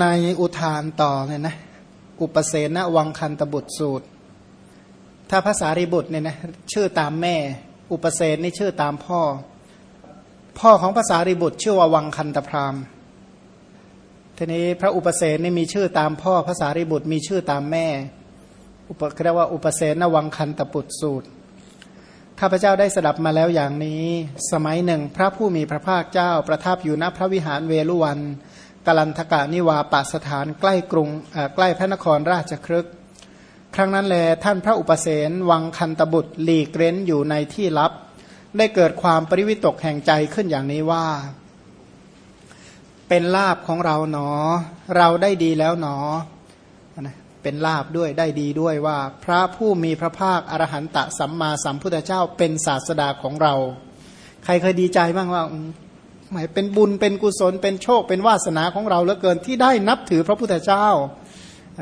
ในอุทานต่อเนี่ยนะอุปเสนวังคันตบุตรสูตร ถ้าภาษาริบุตรเนี่ยนะชื่อตามแม่ อุปเสนนี่ชื่อตามพ่อ พ่อของภาษาริบุตร ชื่อว่าวังคันตพรามทีนี้พระอุปเสนนี่มีชื่อตามพ่อภาษาริบุตรมีชื่อตามแม่ อุปเรียกว่าอุปเสนวังคันตบุตรสูตรข้าพเจ้าได้สดับมาแล้วอย่างนี้ สมัยหนึ่ง พระผู้มีพระภาคเจ้าประทับอยู่ณพระวิหารเวลุวัน กลันทกานิวาปสถานใกล้กรุงใกล้พระนครราชครึก ครั้งนั้นแลท่านพระอุปเสนวังคันตบุตรหลีกเร้นอยู่ในที่ลับ ได้เกิดความปริวิตกแห่งใจขึ้นอย่างนี้ว่า เป็นลาบของเราหนอ เราได้ดีแล้วหนอเป็นลาบด้วยได้ดีด้วยว่า พระผู้มีพระภาคอรหันตสัมมาสัมพุทธเจ้าเป็นศาสดาของเรา ใครเคยดีใจบ้างว่า หมายเป็นบุญเป็นกุศลเป็นโชคเป็นวาสนาของเราเหลือเกินที่ได้นับถือพระพุทธเจ้า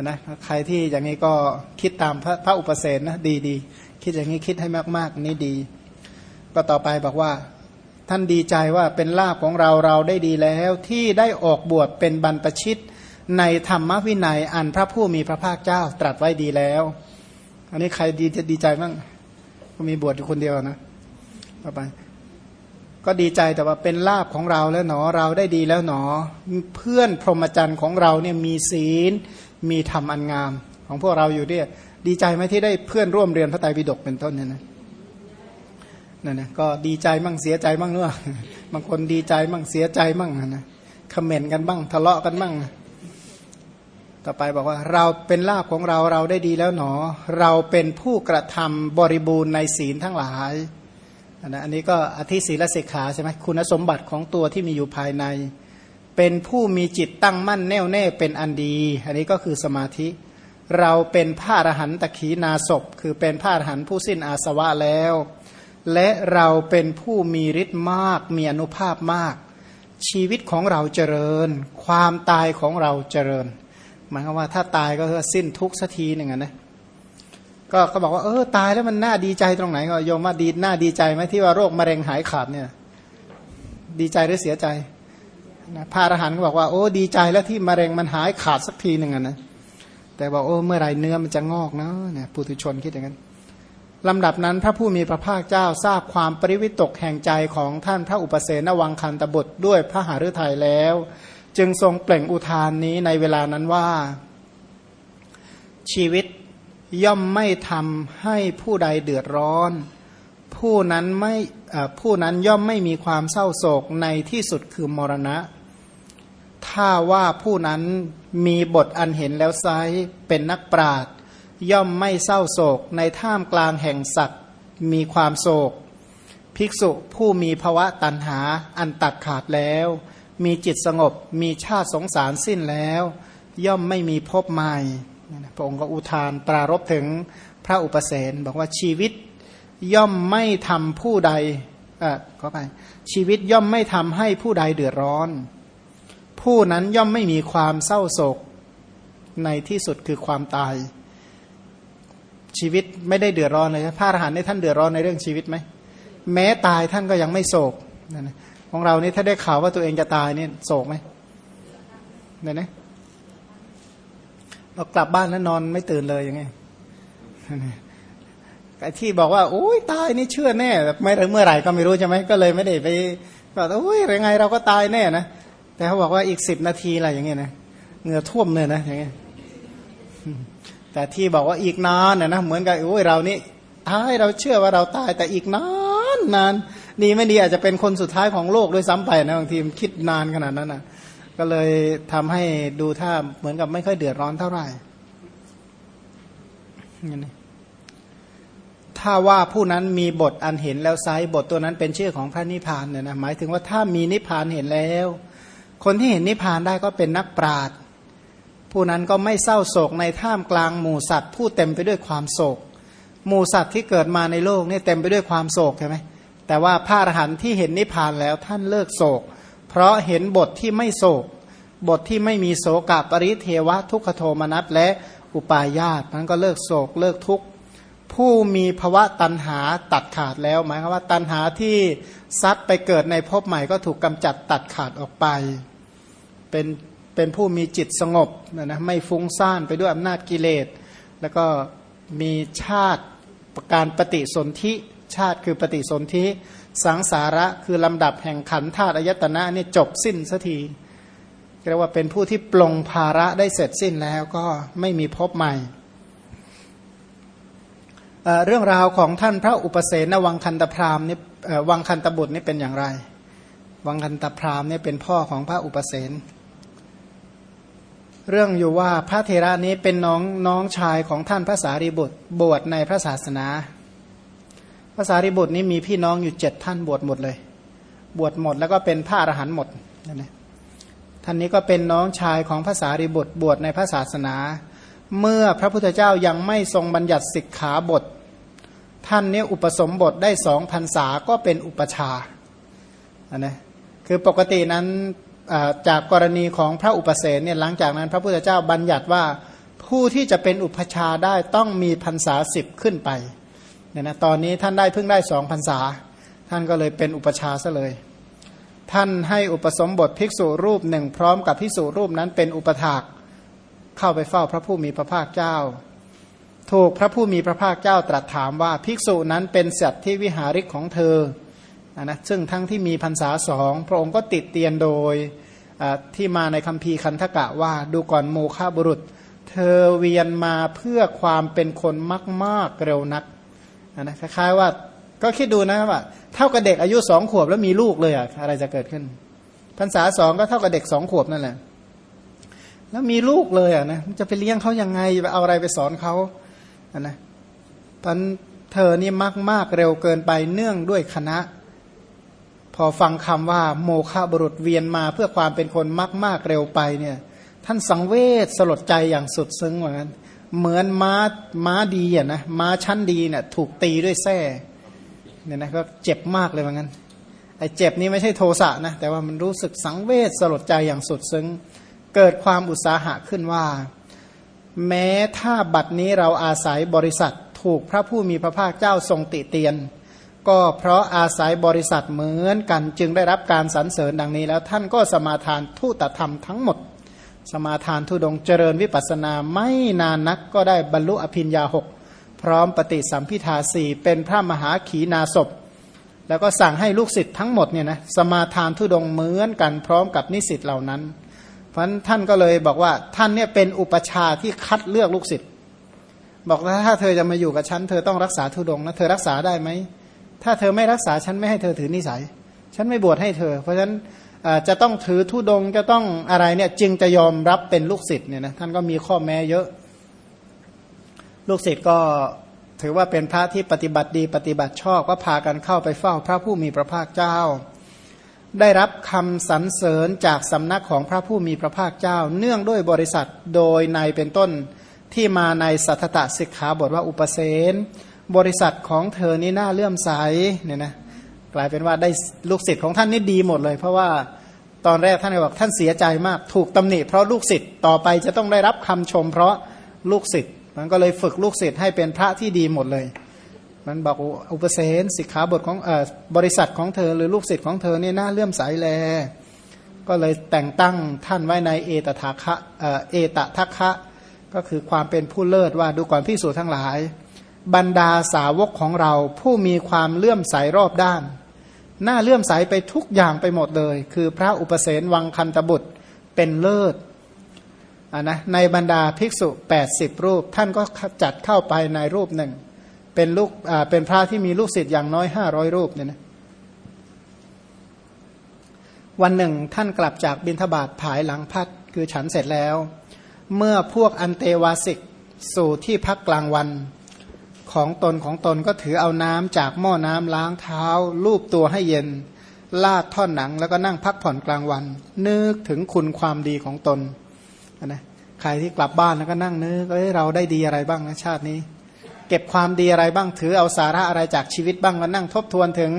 นะใครที่อย่างนี้ก็คิดตามพระพระอุปเสนนะดีดีคิดอย่างนี้คิดให้มากๆนี่ดี ก็ต่อไปบอกว่า ท่านดีใจว่าเป็นลาบของเราเราได้ดีแล้ว ที่ได้ออกบวชเป็นบรรพชิต ในธรรมวินัยอันพระผู้มีพระภาคเจ้าตรัสไว้ดีแล้ว อันนี้ใครดีจะดีใจบ้างก็มีบวชอยู่คนเดียวนะต่อไป ก็ดีใจแต่ว่าเป็นลาบของเราแล้วหนอเราได้ดีแล้วหนอ เพื่อนพรหมจรรย์ของเราเนี่ยมีศีล มีธรรมอันงาม ของพวกเราอยู่เนี่ยดีใจไหมที่ได้เพื่อนร่วมเรียนพระไตรปิฎกเป็นต้นเนี่ยนะนั่นนะก็ดีใจมั่งเสียใจมั่งเนอะบางคนดีใจมั่งเสียใจมั่งนะคอมเมนต์กันบ้างทะเลาะกันบ้างต่อไปบอกว่าเราเป็นลาภของเราเราได้ดีแล้วหนอ เราเป็นผู้กระทำบริบูรณ์ในศีลทั้งหลาย นะอันนี้ก็อธิศีลสิกขาใช่ไหมคุณสมบัติของตัวที่มีอยู่ภายใน เป็นผู้มีจิตตั้งมั่นแน่วแน่เป็นอันดี อันนี้ก็คือสมาธิ เราเป็นพระอรหันตขีนาศพคือเป็นพระอรหันต์ผู้สิ้นอาสวะแล้ว และเราเป็นผู้มีฤทธิ์มาก มีอนุภาพมาก ชีวิตของเราเจริญ ความตายของเราเจริญหมายความว่าถ้าตายก็คือสิ้นทุกสักทีหนึ่งนะ ก็เขาบอกว่าเออตายแล้วมันน่าดีใจตรงไหนก็โยมว่าดีน่าดีใจไหมที่ว่าโรคมะเร็งหายขาดเนี่ย ดีใจหรือเสียใจนะพระอรหันต์ก็บอกว่าโอ้ดีใจแล้วที่มะเร็งมันหายขาดสักทีหนึ่งนะแต่บอกโอ้เมื่อไรเนื้อมันจะงอกเนาะเนี่ยปุถุชนคิดอย่างนั้นลำดับนั้นพระผู้มีพระภาคเจ้าทราบความปริวิตกแห่งใจของท่านพระอุปเสนวังคันตบุตรด้วยพระหฤทัยแล้ว จึงทรงเปล่งอุทานนี้ในเวลานั้นว่า ชีวิต ย่อมไม่ทำให้ผู้ใดเดือดร้อน ผู้นั้นไม่ผู้นั้นย่อมไม่มีความเศร้าโศกในที่สุดคือมรณะ ถ้าว่าผู้นั้นมีบทอันเห็นแล้วไซเป็นนักปราดย่อมไม่เศร้าโศกในท่ามกลางแห่งสัตว์มีความโศก ภิกษุผู้มีภวะตันหาอันตัดขาดแล้ว มีจิตสงบมีชาติสงสารสิ้นแล้ว ย่อมไม่มีพบใหม่ พระองค์ก็อุทานปรารบถึงพระอุปเสนบอกว่าชีวิตย่อมไม่ทำผู้ใดเออก็ไปชีวิตย่อมไม่ทำให้ผู้ใดเดือดร้อน ผู้นั้นย่อมไม่มีความเศร้าโศกในที่สุดคือความตาย ชีวิตไม่ได้เดือดร้อนเลยพระอรหันต์ในท่านเดือดร้อนในเรื่องชีวิตไหมแม้ตายท่านก็ยังไม่โศกนะของเรานี่ถ้าได้ข่าวว่าตัวเองจะตายเนี่ยโศกไหมเนี่ยนะ เรากลับบ้านแล้วนอนไม่ตื่นเลยยังไงไอ้ที่บอกว่าโอ้ยตายนี่เชื่อแน่ไม่เมื่อไหร่ก็ไม่รู้ใช่ไหมก็เลยไม่ได้ไปบอกโอ้ยยังไงเราก็ตายแน่นะแต่เขาบอกว่าอีกสิบนาทีอะไรอย่างเงี้ยนะเหงื่อท่วมเลยนะอย่างเงี้ยแต่ที่บอกว่าอีกนานนะนะเหมือนกับโอ้ยเรานี่ตายเราเชื่อว่าเราตายแต่อีกนานนานดีไม่ดีอาจจะเป็นคนสุดท้ายของโลกด้วยซ้ำไปนะบางทีคิดนานขนาดนั้นนะ ก็เลยทำให้ดูท่าเหมือนกับไม่ค่อยเดือดร้อนเท่าไหร่ถ้าว่าผู้นั้นมีบทอันเห็นแล้วไซบทตัวนั้นเป็นชื่อของพระนิพพานเนี่ยนะหมายถึงว่าถ้ามีนิพพานเห็นแล้ว คนที่เห็นนิพพานได้ก็เป็นนักปราชญ์ผู้นั้นก็ไม่เศร้าโศกในท่ามกลางหมู่สัตว์ ผู้เต็มไปด้วยความโศก หมู่สัตว์ที่เกิดมาในโลกนี่เต็มไปด้วยความโศกใช่ไหมแต่ว่าพระอรหันต์ที่เห็นนิพพานแล้วท่านเลิกโศก เพราะเห็นบทที่ไม่โศก บทที่ไม่มีโศกปริเทวะทุกขโทมนัสและอุปาญาตนั้นก็เลิกโศกเลิกทุกข์ผู้มีภวะตันหาตัดขาดแล้วหมายความว่าตันหาที่ซัดไปเกิดในภพใหม่ก็ถูกกำจัดตัดขาดออกไป เป็นเป็นผู้มีจิตสงบนะนะไม่ฟุ้งซ่านไปด้วยอำนาจกิเลส แล้วก็มีชาติการปฏิสนธิชาติคือปฏิสนธิ สังสาระคือลำดับแห่งขันธาตุอายตนะนี่จบสิ้นสักทีเรียกว่าเป็นผู้ที่ปลงภาระได้เสร็จสิ้นแล้วก็ไม่มีพบใหม่เรื่องราวของท่านพระอุปเสนวังคันตพรามนี่วังคันตบุตรนี่เป็นอย่างไร วังคันตพรามนี่เป็นพ่อของพระอุปเสนเรื่องอยู่ว่าพระเทระนี้เป็นน้องน้องชายของท่านพระสารีบุตรบวชในพระศาสนา พระสารีบุตรนี้มีพี่น้องอยู่เจ็ดท่านบวชหมดเลย บวชหมดแล้วก็เป็นพระอรหันต์หมดนั่นเองท่านนี้ก็เป็นน้องชายของพระสารีบุตรบวชในพระศาสนา เมื่อพระพุทธเจ้ายังไม่ทรงบัญญัติสิกขาบท ท่านนี้อุปสมบทได้สองพรรษาก็เป็นอุปชาอันนะคือปกตินั้นจากกรณีของพระอุปเสนเนี่ยหลังจากนั้น พระพุทธเจ้าบัญญัติว่าผู้ที่จะเป็นอุปชาได้ต้องมีพรรษาสิบขึ้นไป เนี่ยนะตอนนี้ท่านได้เพิ่งได้สองพรรษา ท่านก็เลยเป็นอุปชาซะเลย ท่านให้อุปสมบทภิกษุรูปหนึ่งพร้อมกับภิกษุรูปนั้นเป็นอุปถากเข้าไปเฝ้าพระผู้มีพระภาคเจ้า ถูกพระผู้มีพระภาคเจ้าตรัสถามว่าภิกษุนั้นเป็นสัตว์ที่วิหาริกของเธอนะซึ่งทั้งที่มีพรรษาสองพระองค์ก็ติดเตียนโดยที่มาในคัมภีร์คันธกะว่าดูก่อนโมฆะบุรุษ เธอเวียนมาเพื่อความเป็นคนมาก ๆ เร็วนัก นะคล้ายๆว่า ก็คิดดูนะว่า เท่ากับเด็กอายุสองขวบแล้วมีลูกเลยอะอะไรจะเกิดขึ้นพรรษาสองก็เท่ากับเด็กสองขวบนั่นแหละแล้วมีลูกเลยอะนะจะไปเลี้ยงเขายังไงไปเอาอะไรไปสอนเขาอะนะตอนเธอนี่มากมากเร็วเกินไปเนื่องด้วยคณะ พอฟังคำว่าโมฆะบุรุษเวียนมาเพื่อความเป็นคนมากมากเร็วไปเนี่ย ท่านสังเวชสลดใจอย่างสุดซึ้งเหมือนกัน เหมือนม้าม้าดีอะนะม้าชั้นดีเนี่ยถูกตีด้วยแส้เนี่ยนะก็เจ็บมากเลยเหมือนกันไอ้เจ็บนี้ไม่ใช่โทสะนะแต่ว่ามันรู้สึกสังเวชสลดใจอย่างสุดซึ้งเกิดความอุตสาหะขึ้นว่า แม้ถ้าบัดนี้เราอาศัยบริษัทถูกพระผู้มีพระภาคเจ้าทรงติเตียน ก็เพราะอาศัยบริษัทเหมือนกันจึงได้รับการสรรเสริญดังนี้แล้วท่านก็สมาทานทุตธรรมทั้งหมด สมาทานทุดงเจริญวิปัสนาไม่นานนักก็ได้บรรลุอภิญญาหกพร้อมปฏิสัมพิทาสี่เป็นพระมหาขีนาศพ แล้วก็สั่งให้ลูกศิษย์ทั้งหมดเนี่ยนะสมาทานทุดงเหมือนกันพร้อมกับนิสิตเหล่านั้น เพราะท่านก็เลยบอกว่าท่านเนี่ยเป็นอุปชาที่คัดเลือกลูกศิษย์บอกว่าถ้าเธอจะมาอยู่กับฉันเธอต้องรักษาทุดงนะเธอรักษาได้ไหมถ้าเธอไม่รักษาฉันไม่ให้เธอถือนิสัย ฉันไม่บวชให้เธอ เพราะฉะนั้น จะต้องถือทุดงจะต้องอะไรเนี่ยจึงจะยอมรับเป็นลูกศิษย์เนี่ยนะท่านก็มีข้อแม้เยอะ ลูกศิษย์ก็ถือว่าเป็นพระที่ปฏิบัติดีปฏิบัติชอบก็พากันเข้าไปเฝ้าพระผู้มีพระภาคเจ้า ได้รับคำสรรเสริญจากสำนักของพระผู้มีพระภาคเจ้า เนื่องด้วยบริษัทโดยในเป็นต้นที่มาในสัทธตสิกขาบทว่าอุปเสนบริษัทของเธอนี่น่าเลื่อมใสเนี่ยนะ กลายเป็นว่าได้ลูกศิษย์ของท่านนี่ดีหมดเลย เพราะว่าตอนแรกท่านบอกท่านเสียใจมากถูกตำหนิเพราะลูกศิษย์ต่อไปจะต้องได้รับคำชม เพราะลูกศิษย์มันก็เลยฝึกลูกศิษย์ให้เป็นพระที่ดีหมดเลย มันบอกอุปเสนสิกขาบทของอบริษัทของเธอหรือลูกศิษย์ของเธอเนี่ยน่าเลื่อมใสแล ก็เลยแต่งตั้งท่านไว้ในเอตทัคะเอตทัคคะก็คือความเป็นผู้เลิศว่าดูก่อนพิสูจทั้งหลาย บรรดาสาวกของเราผู้มีความเลื่อมใสรอบด้าน หน้าเลื่อมใสไปทุกอย่างไปหมดเลย คือพระอุปเสนวังคันตบุตรเป็นเลิศะนะในบรรดาภิกษุ 80 รูป ท่านก็จัดเข้าไปในรูปหนึ่ง เป็นลูกเป็นพระที่มีลูกศิษย์อย่างน้อย 500 รูปเนี่ยนะวันหนึ่งท่านกลับจากบิณฑบาตผายหลังพัดคือฉันเสร็จแล้ว เมื่อพวกอันเตวาสิกสู่ที่พักกลางวัน ของตนของตนก็ถือเอาน้ำจากหม้อน้ำล้างเท้า ลูบตัวให้เย็น ลาดท่อนหนัง แล้วก็นั่งพักผ่อนกลางวัน นึกถึงคุณความดีของตนนะใครที่กลับบ้านแล้วก็นั่งนึกเอ้ยเราได้ดีอะไรบ้างนะชาตินี้ เก็บความดีอะไรบ้างถือเอาสาระอะไรจากชีวิตบ้างแล้วนั่งทบทวนถึง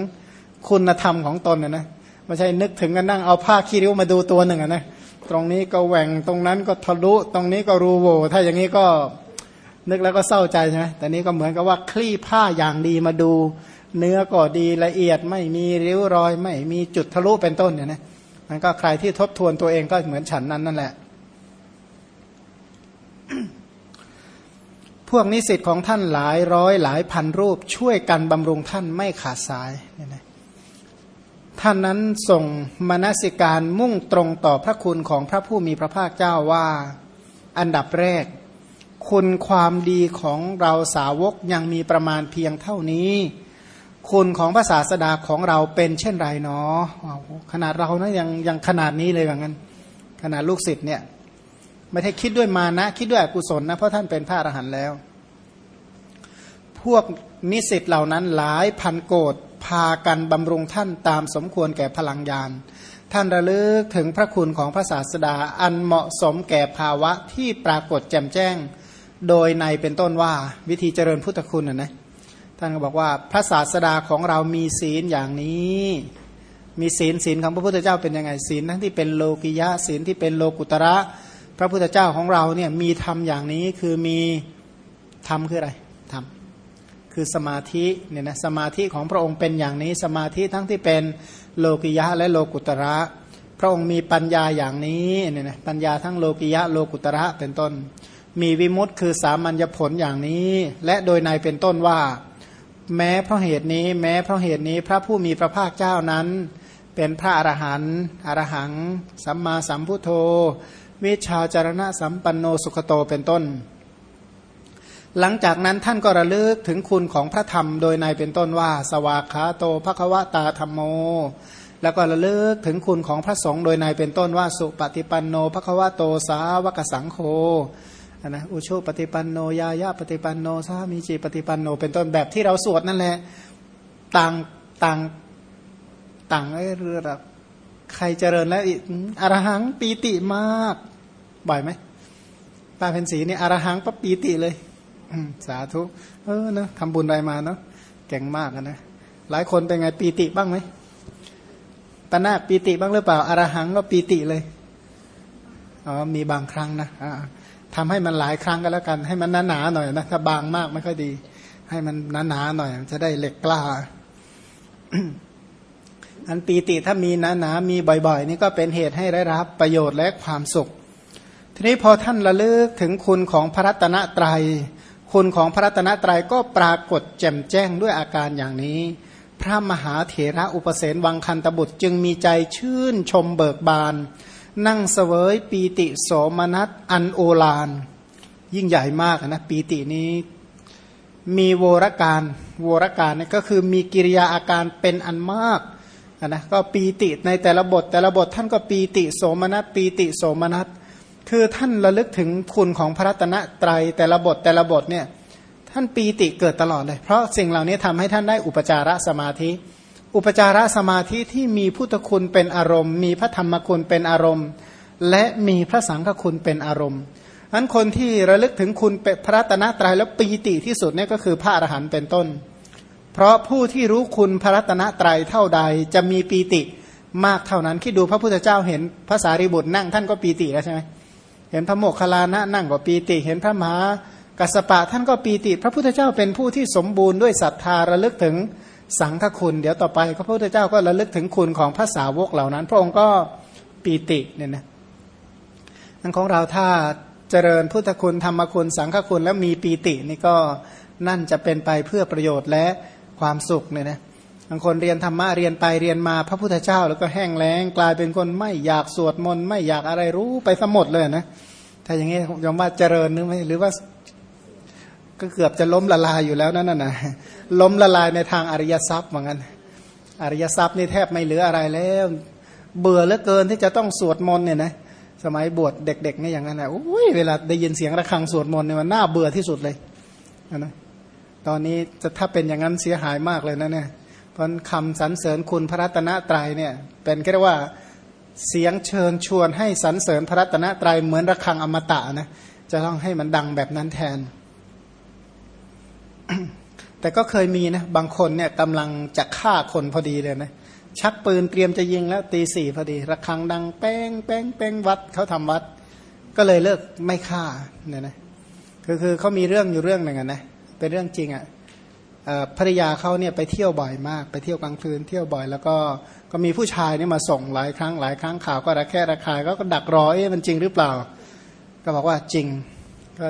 คุณธรรมของตนนะนะไม่ใช่นึกถึงกันนั่งเอาผ้าขี้ริ้วมาดูตัวหนึ่งนะตรงนี้ก็แหว่งตรงนั้นก็ทะลุตรงนี้ก็รูโวถ้าอย่างนี้ก็ นึกแล้วก็เศร้าใจใช่ไหมแต่นี้ก็เหมือนกับว่าคลี่ผ้าอย่างดีมาดู เนื้อก็ดีละเอียดไม่มีริ้วรอย ไม่มีจุดทะลุเป็นต้นเนี่ยนะมันก็ใครที่ทบทวนตัวเองก็เหมือนฉันนั้นนั่นแหละ พวกนิสิตของท่านหลายร้อยหลายพันรูป ช่วยกันบำรุงท่านไม่ขาดสายเนี่ยนะท่านนั้นส่งมนสิการมุ่งตรงต่อพระคุณของพระผู้มีพระภาคเจ้าว่า อันดับแรก คุณความดีของเราสาวกยังมีประมาณเพียงเท่านี้ คุณของพระศาสดาของเราเป็นเช่นไรเนาะขนาดเรานะยังยังขนาดนี้เลยแบบนั้น ขนาดลูกศิษย์เนี่ย ไม่ได้คิดด้วยมานะ คิดด้วยอกุศลนะ เพราะท่านเป็นพระอรหันต์แล้ว พวกนิสิตเหล่านั้นหลายพันโกดพากันบำรุงท่านตามสมควรแก่พลังยานท่านระลึกถึงพระคุณของพระศาสดาอันเหมาะสมแก่ภาวะที่ปรากฏแจ่มแจ้ง โดยในเป็นต้นว่าวิธีเจริญพุทธคุณนะนะท่านก็บอกว่าพระศาสดาของเรามีศีลอย่างนี้ มีศีลศีลของพระพุทธเจ้าเป็นยังไงศีลทั้งที่เป็นโลกิยะศีลที่เป็นโลกุตระ พระพุทธเจ้าของเราเนี่ยมีธรรมอย่างนี้คือมีธรรมคืออะไรธรรมคือสมาธิเนี่ยนะสมาธิของพระองค์เป็นอย่างนี้ สมาธิทั้งที่เป็นโลกิยะและโลกุตระ พระองค์มีปัญญาอย่างนี้เนี่ยนะปัญญาทั้งโลกิยะโลกุตระเป็นต้น มีวิมุตต์คือสามัญญผลอย่างนี้ และโดยในเป็นต้นว่า แม้เพราะเหตุนี้ แม้เพราะเหตุนี้พระผู้มีพระภาคเจ้านั้น เป็นพระอรหันต์อรหัง สัมมาสัมพุทโธ วิชาจารณะสัมปันโนสุขโตเป็นต้น หลังจากนั้นท่านก็ระลึกถึงคุณของพระธรรมโดยในเป็นต้นว่า สวากขาโตภควตาธรรมโมแล้วก็ระลึกถึงคุณของพระสงฆ์โดยในเป็นต้นว่าสุปฏิปันโนภควโตสาวกสังโฆ นะอุโชปฏิปันโนยายาปฏิปันโนสามีจีปฏิปันโน เป็นต้นแบบที่เราสวดนั่นแหละต่างต่างต่างไอ้เรือแบบใครเจริญแล้วอรหังปีติมากบ่อยไหมป้าเพนสีนี่อรหังปั๊บปีติเลยสาธุเออเนาะทำบุญอะไรมาเนาะเก่งมากนะหลายคนเป็นไงปีติบ้างไหมปนาปีติบ้างหรือเปล่าอารหังก็ปีติเลยอ๋อมีบางครั้งนะะ ทำให้มันหลายครั้งก็แล้วกัน ให้มันหนาๆหน่อยนะถ้าบางมากไม่ค่อยดี ให้มันหนาๆหน่อย จะได้เหล็กกล้า อันปีติถ้ามีหนาๆมีบ่อยๆ นี่ก็เป็นเหตุให้ได้รับประโยชน์และความสุข ทีนี้พอท่านระลึกถึงคุณของพระรัตนตรยัย คุณของพระรัตนตรัยก็ปรากฏแจ่มแจ้งด้วยอาการอย่างนี้ พระมหาเถระอุปเสนวังคันตบุตรจึงมีใจชื่นชมเบิกบาน นั่งเสวยปีติโสมนัสอันโอลานยิ่งใหญ่มากนะปีตินี้มีโวรการโวรการนี่ก็คือมีกิริยาอาการเป็นอันมากนะก็ปีติในแต่ละบท แต่ละบทท่านก็ปีติโสมนัสปีติโสมนัสคือท่านระลึกถึงคุณของพระรัตนตรัยแต่ละบทแต่ละบทเนี่ยท่านปีติเกิดตลอดเลย เพราะสิ่งเหล่านี้ทำให้ท่านได้อุปจารสมาธิ อุปจารสมาธิที่มีพุทธคุณเป็นอารมณ์ มีพระธรรมคุณเป็นอารมณ์ และมีพระสังฆคุณเป็นอารมณ์อันคนที่ระลึกถึงคุณพระตนตรัยแล้วปีติที่สุดเนี่ยก็คือพระอรหันต์เป็นต้น เพราะผู้ที่รู้คุณพระตนตรัยเท่าใดจะมีปีติมากเท่านั้นคิดดูพระพุทธเจ้าเห็นพระสารีบุตรนั่งท่านก็ปีติแล้วใช่ไหมเห็นพระโมคคัลลานะนั่งก็ปีติ เห็นพระมหากัสปะท่านก็ปีติ พระพุทธเจ้าเป็นผู้ที่สมบูรณ์ด้วยศรัทธาระลึกถึง สังฆคุณ เดี๋ยวต่อไปพระพุทธเจ้าก็ระลึกถึงคุณของพระสาวกเหล่านั้น พระองค์ก็ปีติเนี่ยนะนั่นของเราถ้าเจริญพุทธคุณธรรมคุณ สังฆคุณแล้วมีปีตินี่ก็นั่นจะเป็นไปเพื่อประโยชน์และความสุขเนี่ยนะบางคนเรียนธรรมะเรียนไปเรียนมาพระพุทธเจ้า แล้วก็แห้งแล้งกลายเป็นคนไม่อยากสวดมนต์ไม่อยากอะไรรู้ไปสมดเลยนะถ้าอย่างนี้ยอมว่าเจริญนึกไหมหรือว่า ก็เกือบจะล้มละลายอยู่แล้วนั่นน่ะล้มละลายในทางอริยทรัพย์เหมือนกันอริยทรัพย์นี่แทบไม่เหลืออะไรแล้ว เบื่อเหลือเกินที่จะต้องสวดมนต์เนี่ยนะสมัยบวชเด็กๆนี่อย่างนั้นนะโอ้ยเวลาได้ยินเสียงระฆังสวดมนต์เนี่ยมันน่าเบื่อที่สุดเลยนะตอนนี้จะถ้าเป็นอย่างนั้นเสียหายมากเลยนะเนี่ยพราะคำสรรเสริญคุณพระรัตนตรัยเนี่ยเป็นแค่ว่าเสียงเชิญชวนให้สรรเสริญพระรัตนตรัยเหมือนระฆังอมตะนะจะต้องให้มันดังแบบนั้นแทน แต่ก็เคยมีนะบางคนเนี่ยกำลังจะฆ่าคนพอดีเลยนะชักปืนเตรียมจะยิงแล้วตีสี่พอดีระฆังดังแป้งแป้งแป้งวัดเขาทำวัด ก็เลยเลิกไม่ฆ่าเนี่ยนะคือคือเขามีเรื่องอยู่เรื่องหนึ่งนะเป็นเรื่องจริงอะ่ะภรรยาเขาเนี่ยไปเที่ยวบ่อยมาก ไปเที่ยวกลางคืนเที่ยวบ่อย แล้วก็ก็มีผู้ชายเนี่ยมาส่งหลายครั้งหลายครั้งข่าวก็ระแค่ระคายก็ดักรอเอ๊ะมันจริงหรือเปล่า ก็บอกว่าจริง ก็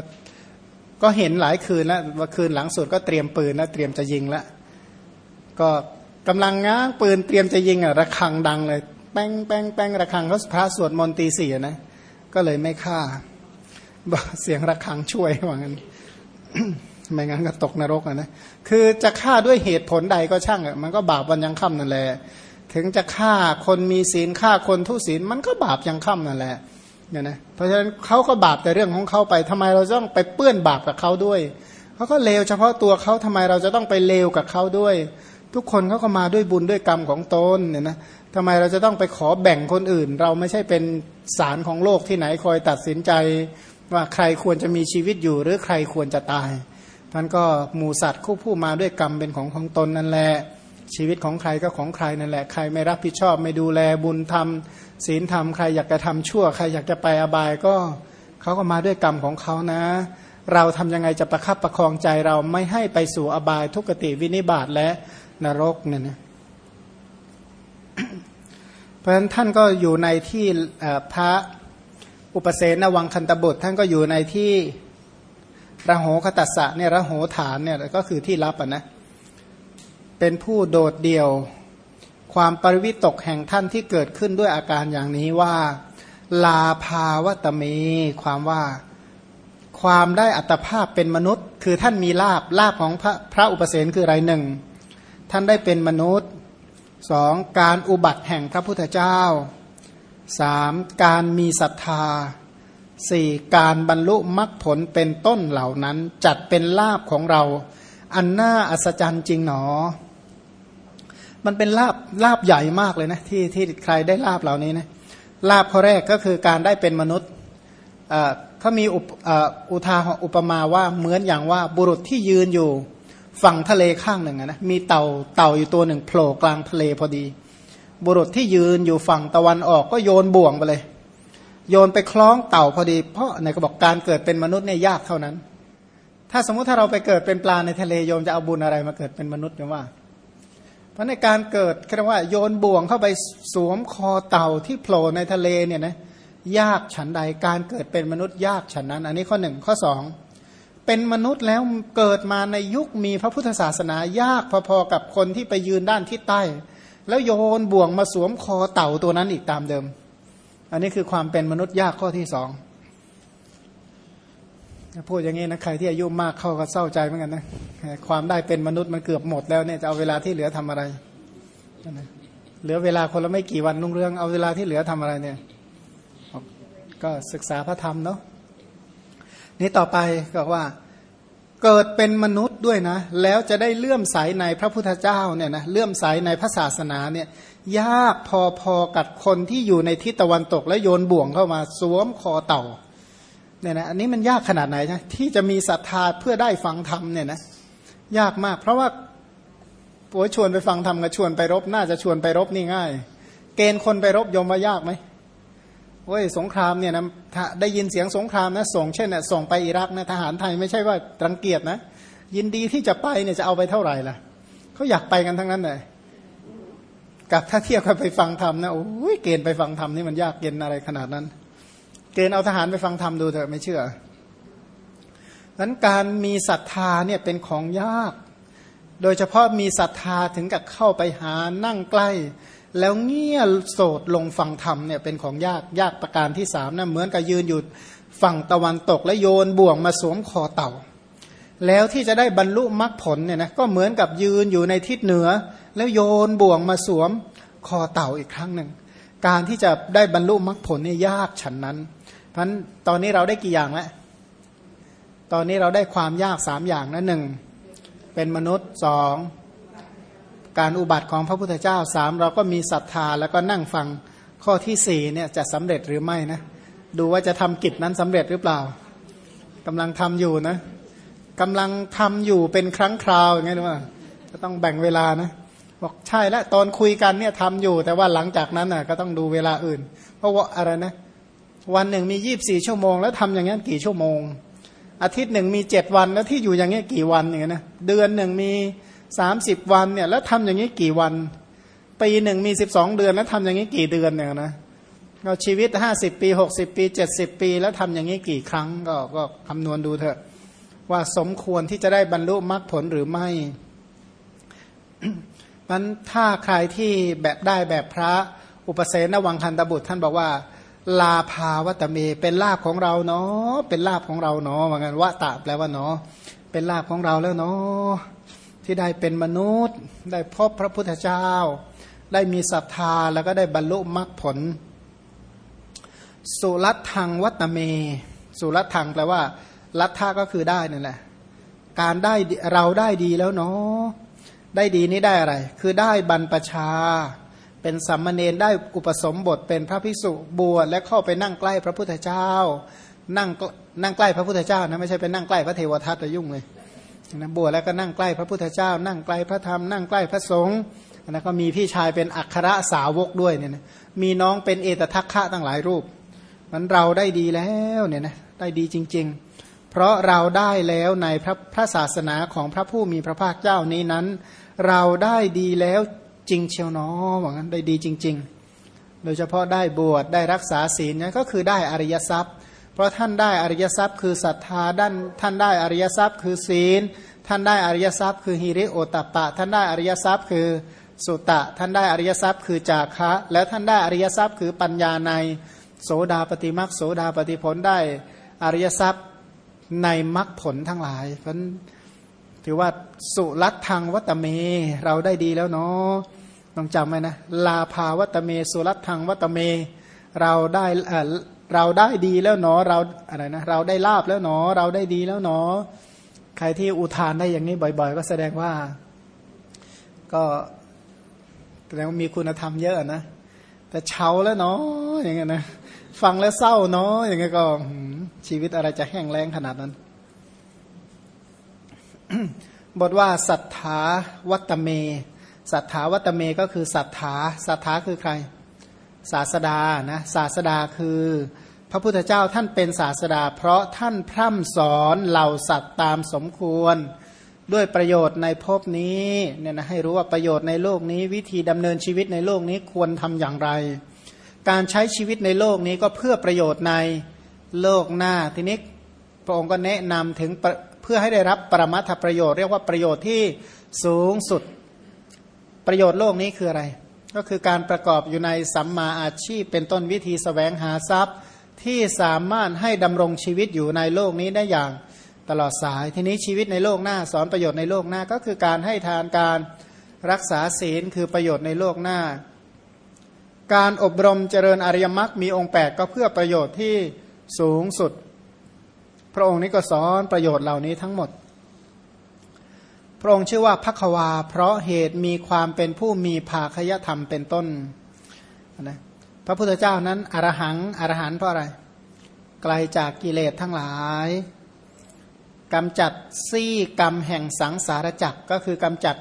ก็เห็นหลายคืนแล้วว่าคืนหลังสุดก็เตรียมปืนแล้วเตรียมจะยิงแล้วก็กำลังง้างปืนเตรียมจะยิงอะระฆังดังเลย แป้งแป้งแป้งระฆังเขาพระสวดมนต์ตีสี่นะก็เลยไม่ฆ่าบอกเสียงระฆังช่วยว่างั้นไม่งั้นก็ตกนรกอะนะคือจะฆ่าด้วยเหตุผลใดก็ช่างอะมันก็บาปวันยังค่ำนั่นแหละ ถึงจะฆ่าคนมีศีลฆ่าคนทุศีลมันก็บาปยังค่ำนั่นแหละ เนี่ยนะเพราะฉะนั้นเขาก็บาปแต่เรื่องของเขาไปทำไมเราต้องไปเปื้อนบาปกับเขาด้วยเขาก็เลวเฉพาะตัวเขาทำไมเราจะต้องไปเลวกับเขาด้วย ทุกคนเขาก็มาด้วยบุญด้วยกรรมของตนเนี่ยนะทำไมเราจะต้องไปขอแบ่งคนอื่น เราไม่ใช่เป็นศาลของโลกที่ไหนคอยตัดสินใจ ว่าใครควรจะมีชีวิตอยู่ หรือใครควรจะตายท่านก็หมูสัตว์คู่ผู้มาด้วยกรรมเป็นของของตนนั่นแหละชีวิตของใครก็ของใครนั่นแหละ ใครไม่รับผิดชอบไม่ดูแลบุญธรรม ศีลธรรมใครอยากจะทำชั่วใครอยากจะไปอบายก็เขาก็มาด้วยกรรมของเขานะ เราทำยังไงจะประคับประคองใจเราไม่ให้ไปสู่อบายทุกติวินิบาตและนรกเนี่ยนะเพราะฉะนั้นท่านก็อยู่ในที่พระอุปเสนวังคันตบุตรท่านก็อยู่ในที่ระโหคตัสสะเนี่ยระโหฐานเนี่ยก็คือที่รับอะนะเป็นผู้โดดเดี่ยว ความปริวิตกแห่งท่านที่เกิดขึ้นด้วยอาการอย่างนี้ว่า ลาภาวตมีความว่า ความได้อัตภาพเป็นมนุษย์ คือท่านมีลาบลาบของพระพระอุปเสนคืออไรหนึ่ง ท่านได้เป็นมนุษย์สองการอุบัติแห่งพระพุทธเจ้าสามการมีศรัทธาสี่การบรรลุมรรคผลเป็นต้นเหล่านั้น จัดเป็นลาบของเรา อันน่าอัศจรรย์จริงหนอ มันเป็นลาบลาบใหญ่มากเลยนะที่ที่ใครได้ลาบเหล่านี้นะลาบข้อแรกก็คือการได้เป็นมนุษย์เขามีอุทาอุปมาว่าเหมือนอย่างว่าบุรุษที่ยืนอยู่ฝั่งทะเลข้างหนึ่งนะมีเต่าเต่าอยู่ตัวหนึ่งโผล่กลางทะเลพอดี บุรุษที่ยืนอยู่ฝั่งตะวันออกก็โยนบ่วงไปเลย โยนไปคล้องเต่าพอดี เพราะในก็บอกการเกิดเป็นมนุษย์เนี่ยยากเท่านั้น ถ้าสมมุติถ้าเราไปเกิดเป็นปลาในทะเลโยมจะเอาบุญอะไรมาเกิดเป็นมนุษย์เนี่ยว่า ราะในการเกิดเรียกว่าโยนบ่วงเข้าไปสวมคอเต่าที่โผล่ในทะเลเนี่ยนะยากฉันใดการเกิดเป็นมนุษย์ยากฉันนั้น อันนี้ข้อหนึ่งข้อสองเป็นมนุษย์แล้วเกิดมาในยุคมีพระพุทธศาสนายากพอๆกับคนที่ไปยืนด้านทิศใต้ แล้วโยนบ่วงมาสวมคอเต่าตัวนั้นอีกตามเดิม อันนี้คือความเป็นมนุษย์ยากข้อที่สอง พูดอย่างนี้นะใครที่อายุมากเข้าก็เศร้าใจเหมือนกันนะความได้เป็นมนุษย์มันเกือบหมดแล้วเนี่ยจะเอาเวลาที่เหลือทำอะไรเหลือเวลาคนละไม่กี่วันนุ่งเรื่องเอาเวลาที่เหลือทำอะไรเนี่ย ก็ศึกษาพระธรรมเนาะนี่ต่อไปก็ว่าเกิดเป็นมนุษย์ด้วยนะ แล้วจะได้เลื่อมใสในพระพุทธเจ้าเนี่ยนะเลื่อมใสในพระศาสนาเนี่ย ยากพอๆกับคนที่อยู่ในทิศตะวันตกและโยนบ่วงเข้ามาสวมคอเต่า เนี่ยนะอันนี้มันยากขนาดไหนนะที่จะมีศรัทธาเพื่อได้ฟังธรรมเนี่ยนะยากมาก เพราะว่าโอ้ชวนไปฟังธรรมกับชวนไปรบ น่าจะชวนไปรบนี่ง่าย เกณฑ์คนไปรบยมว่ายากไหมโอ้ยสงครามเนี่ยนะได้ยินเสียงสงครามนะส่งเช่นนะส่งไปอิรักนะทหารไทยไม่ใช่ว่ารังเกียจนะ ยินดีที่จะไปเนี่ยจะเอาไปเท่าไหร่ล่ะเขาอยากไปกันทั้งนั้นเลยกับถ้าเทียบกับไปฟังธรรมนะโอ้ยเกณฑ์ไปฟังธรรมนี่มันยากเย็นอะไรขนาดนั้น เกณฑ์เอาทหารไปฟังธรรมดูเถอะไม่เชื่อนั้นการมีศรัทธาเนี่ยเป็นของยาก โดยเฉพาะมีศรัทธาถึงกับเข้าไปหานั่งใกล้ แล้วเงี่ยโสดลงฟังธรรมเนี่ยเป็นของยากยากประการที่สามนะเหมือนกับยืนอยู่ฝั่งตะวันตกและโยนบ่วงมาสวมคอเต่า แล้วที่จะได้บรรลุมรรคผลเนี่ยนะก็เหมือนกับยืนอยู่ในทิศเหนือ แล้วโยนบ่วงมาสวมคอเต่าอีกครั้งหนึ่งการที่จะได้บรรลุมรรคผลเนี่ยยากฉันนั้น พันตอนนี้เราได้กี่อย่างแล้วตอนนี้เราได้ความยากสามอย่างนะหนึ่งเป็นมนุษย์สองการอุบัติของพระพุทธเจ้าสามเราก็มีศรัทธาแล้วก็นั่งฟังข้อที่สี่เนี่ยจะสำเร็จหรือไม่นะดูว่าจะทำกิจนั้นสำเร็จหรือเปล่ากำลังทำอยู่นะกำลังทำอยู่เป็นครั้งคราวอย่างเงี้ยหรือว่าจะต้องแบ่งเวลานะบอกใช่แล้วตอนคุยกันเนี่ยทำอยู่ แต่ว่าหลังจากนั้นน่ะก็ต้องดูเวลาอื่น เพราะว่าอะไรนะ วันหนึ่งมียี่บสี่ชั่วโมง แล้วทำอย่างนี้กี่ชั่วโมง อาทิตย์หนึ่งมีเจ็ดวันแล้วที่อยู่อย่างนี้กี่วันอย่างนี้นะเดือนหนึ่งมีสามสิบวันเนี่ยแล้วทำอย่างนี้กี่วันปีหนึ่งมีสิบสองเดือนแล้วทำอย่างนี้กี่เดือนเนี่ยนะเราชีวิตห้าสิบปีหกสิบปีเจ็ดสิบปี แล้วทำอย่างนี้กี่ครั้งก็ก็คำนวณดูเถอะ ว่าสมควรที่จะได้บรรลุมรรคผลหรือไม่มันถ้าใครที่แบบได้แบบพระอุปเสนวังคันตบุตร ท่านบอกว่า ลาภาวัตเม เป็นลาภของเราเนาะเป็นลาภของเราเนาะว่างั้นวะตะแปลว่าเนาะเป็นลาภของเราแล้วเนาะที่ได้เป็นมนุษย์ ได้พบพระพุทธเจ้า ได้มีศรัทธาแล้วก็ได้บรรลุมรรคผล สุรัตทังวัตเม สุรัตทังแปลว่า รัตถาก็คือได้นั่นแหละ การได้เราได้ดีแล้วเนาะได้ดีนี้ได้อะไร คือได้บรรพชา เป็นสัมมาเนนได้อุปสมบทเป็นพระภิกษุบวชและเข้าไปนั่งใกล้พระพุทธเจ้า นั่งนั่งใกล้พระพุทธเจ้านะไม่ใช่ไปนั่งใกล้พระเทวทัตจะยุ่งเลยนะบวชแล้วก็นั่งใกล้พระพุทธเจ้า นั่งใกล้พระธรรมนั่งใกล้พระสงฆ์นะก็มีพี่ชายเป็นอัครสาวกด้วยเนี่ยนะมีน้องเป็นเอตทัคคะตั้งหลายรูป มันเราได้ดีแล้วเนี่ยนะได้ดีจริง ๆ เพราะเราได้แล้วในพระพระศาสนาของพระผู้มีพระภาคเจ้านี้นั้น เราได้ดีแล้ว จริงเชียวน้อว่างั้นได้ดีจริง ๆ โดยเฉพาะได้บวชได้รักษาศีลเนี่ยก็คือได้อริยทรัพย์ เพราะท่านได้อริยทรัพย์ คือศรัทธาด้านท่านได้อริยทรัพย์ คือศีล ท่านได้อริยทรัพย์ คือฮิริโอตปะ ท่านได้อริยทรัพย์ คือสุตะ ท่านได้อริยทรัพย์ คือจาคะ แล้วท่านได้อริยทรัพย์ คือปัญญาในโสดาปฏิมักโสดาปฏิผลได้อริยทรัพย์ในมรรคผลทั้งหลายเพราะถือว่าสุรัตทางวัตเม เราได้ดีแล้วเนาะ ต้องจำไว้นะ ลาภาวัตเม สุรัตทางวัตเม เราได้เราได้ดีแล้วเนาะเราอะไรนะเราได้ลาบแล้วเนาะเราได้ดีแล้วเนาะใครที่อุทานได้อย่างนี้บ่อย ๆ ก็แสดงว่า ก็แสดงว่ามีคุณธรรมเยอะนะ แต่เฉาแล้วเนาะอย่างเงี้ยนะฟังแล้วเศร้าเนาะอย่างเงี้ยก็ชีวิตอะไรจะแห้งแล้งขนาดนั้น บทว่าศรัทธาวัตเม ศรัทธาวัตเมก็คือศรัทธาศรัทธาคือใคร ศาสดานะศาสดาคือ พระพุทธเจ้าท่านเป็นศาสดา เพราะท่านพร่ำสอนเหล่าสัตว์ตามสมควร ด้วยประโยชน์ในภพนี้เนี่ยนะให้รู้ว่าประโยชน์ในโลกนี้ วิธีดำเนินชีวิตในโลกนี้ควรทำอย่างไร การใช้ชีวิตในโลกนี้ก็เพื่อประโยชน์ในโลกหน้าทีนี้พระองค์ก็แนะนำถึงเพื่อให้ได้รับปรมัตถประโยชน์เรียกว่าประโยชน์ที่สูงสุด ประโยชน์โลกนี้คืออะไร ก็คือการประกอบอยู่ในสัมมาอาชีพ เป็นต้นวิธีสแสวงหาทรัพย์ที่สามารถให้ดำรงชีวิตอยู่ในโลกนี้ได้อย่างตลอดสาย ทีนี้ชีวิตในโลกหน้า สอนประโยชน์ในโลกหน้า ก็คือการให้ทานการรักษาศีลคือประโยชน์ในโลกหน้า การอบรมเจริญอริยมรรคมีองค์ 8 ก็เพื่อประโยชน์ที่สูงสุด พระองค์นี้ก็สอนประโยชน์เหล่านี้ทั้งหมด พระองค์ชื่อว่าพักวา เพราะเหตุมีความเป็นผู้มีภาคยธรรมเป็นต้นนะพระพุทธเจ้านั้นอรหังอรหันเพราะอะไร ไกลจากกิเลสทั้งหลายกำจัดซี่กรรมแห่งสังสารจักรก็คือกำจัด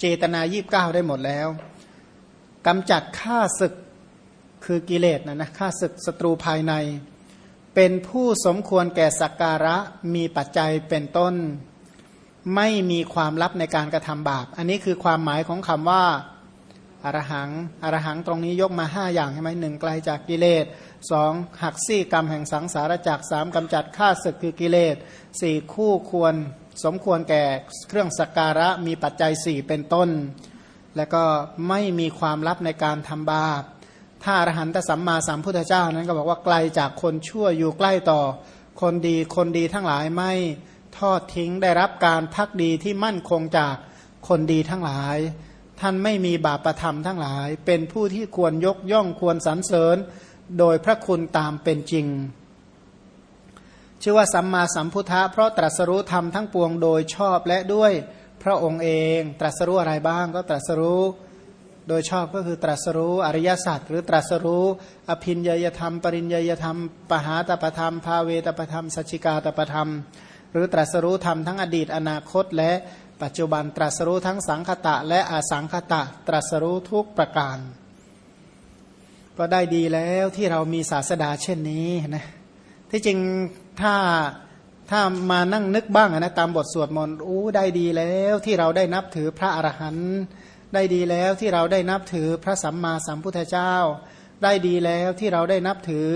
เจตนายีบเก้าได้หมดแล้วกำจัดฆ่าศึกคือกิเลสนะนะข้าศึกศัตรูภายใน เป็นผู้สมควรแก่สักการะมีปัจจัยเป็นต้น ไม่มีความลับในการกระทำบาป อันนี้คือความหมายของคำว่าอารหังอารหังตรงนี้ยกมาห้าอย่างใช่ไหมหนึ่งไกลจากกิเลสสองหักซี่กรรมแห่งสังสารจักสามกำจัดฆ่าศึกคือกิเลสสี่คู่ควรสมควรแก่เครื่องสักการะมีปัจจัยสี่เป็นต้น และก็ไม่มีความลับในการทำบาป ถ้าอรหันตสัมมาสัมพุทธเจ้านั้นก็บอกว่าไกลจากคนชั่วอยู่ใกล้ต่อ คนดีคนดีทั้งหลายไม่ ทอดทิ้งได้รับการพักดีที่มั่นคงจากคนดีทั้งหลาย ท่านไม่มีบาปประธรรมทั้งหลาย เป็นผู้ที่ควรยกย่องควรสรรเสริญ โดยพระคุณตามเป็นจริง ชื่อว่าสัมมาสัมพุทธะเพราะตรัสรู้ธรรมทั้งปวงโดยชอบและด้วยพระองค์เอง ตรัสรู้อะไรบ้างก็ตรัสรู้โดยชอบก็คือตรัสรู้อริยสัจหรือตรัสรู้อภินยยธรรม ปริญญยธรรม ปหาตปธรรม ภาเวตปธรรม สัจจิกาตปธรรม หรือตรัสรู้ธรรมทั้งอดีตอนาคต และปัจจุบันตรัสรู้ทั้งสังคตะ และอสังคตะ ตรัสรู้ทุกประการ ก็ได้ดีแล้วที่เรามีศาสดาเช่นนี้นะที่จริงถ้าถ้ามานั่งนึกบ้างนะตามบทสวดมนต์อู้ได้ดีแล้วที่เราได้นับถือพระอรหันต์ได้ดีแล้วที่เราได้นับถือพระสัมมาสัมพุทธเจ้า ได้ดีแล้วที่เราได้นับถือ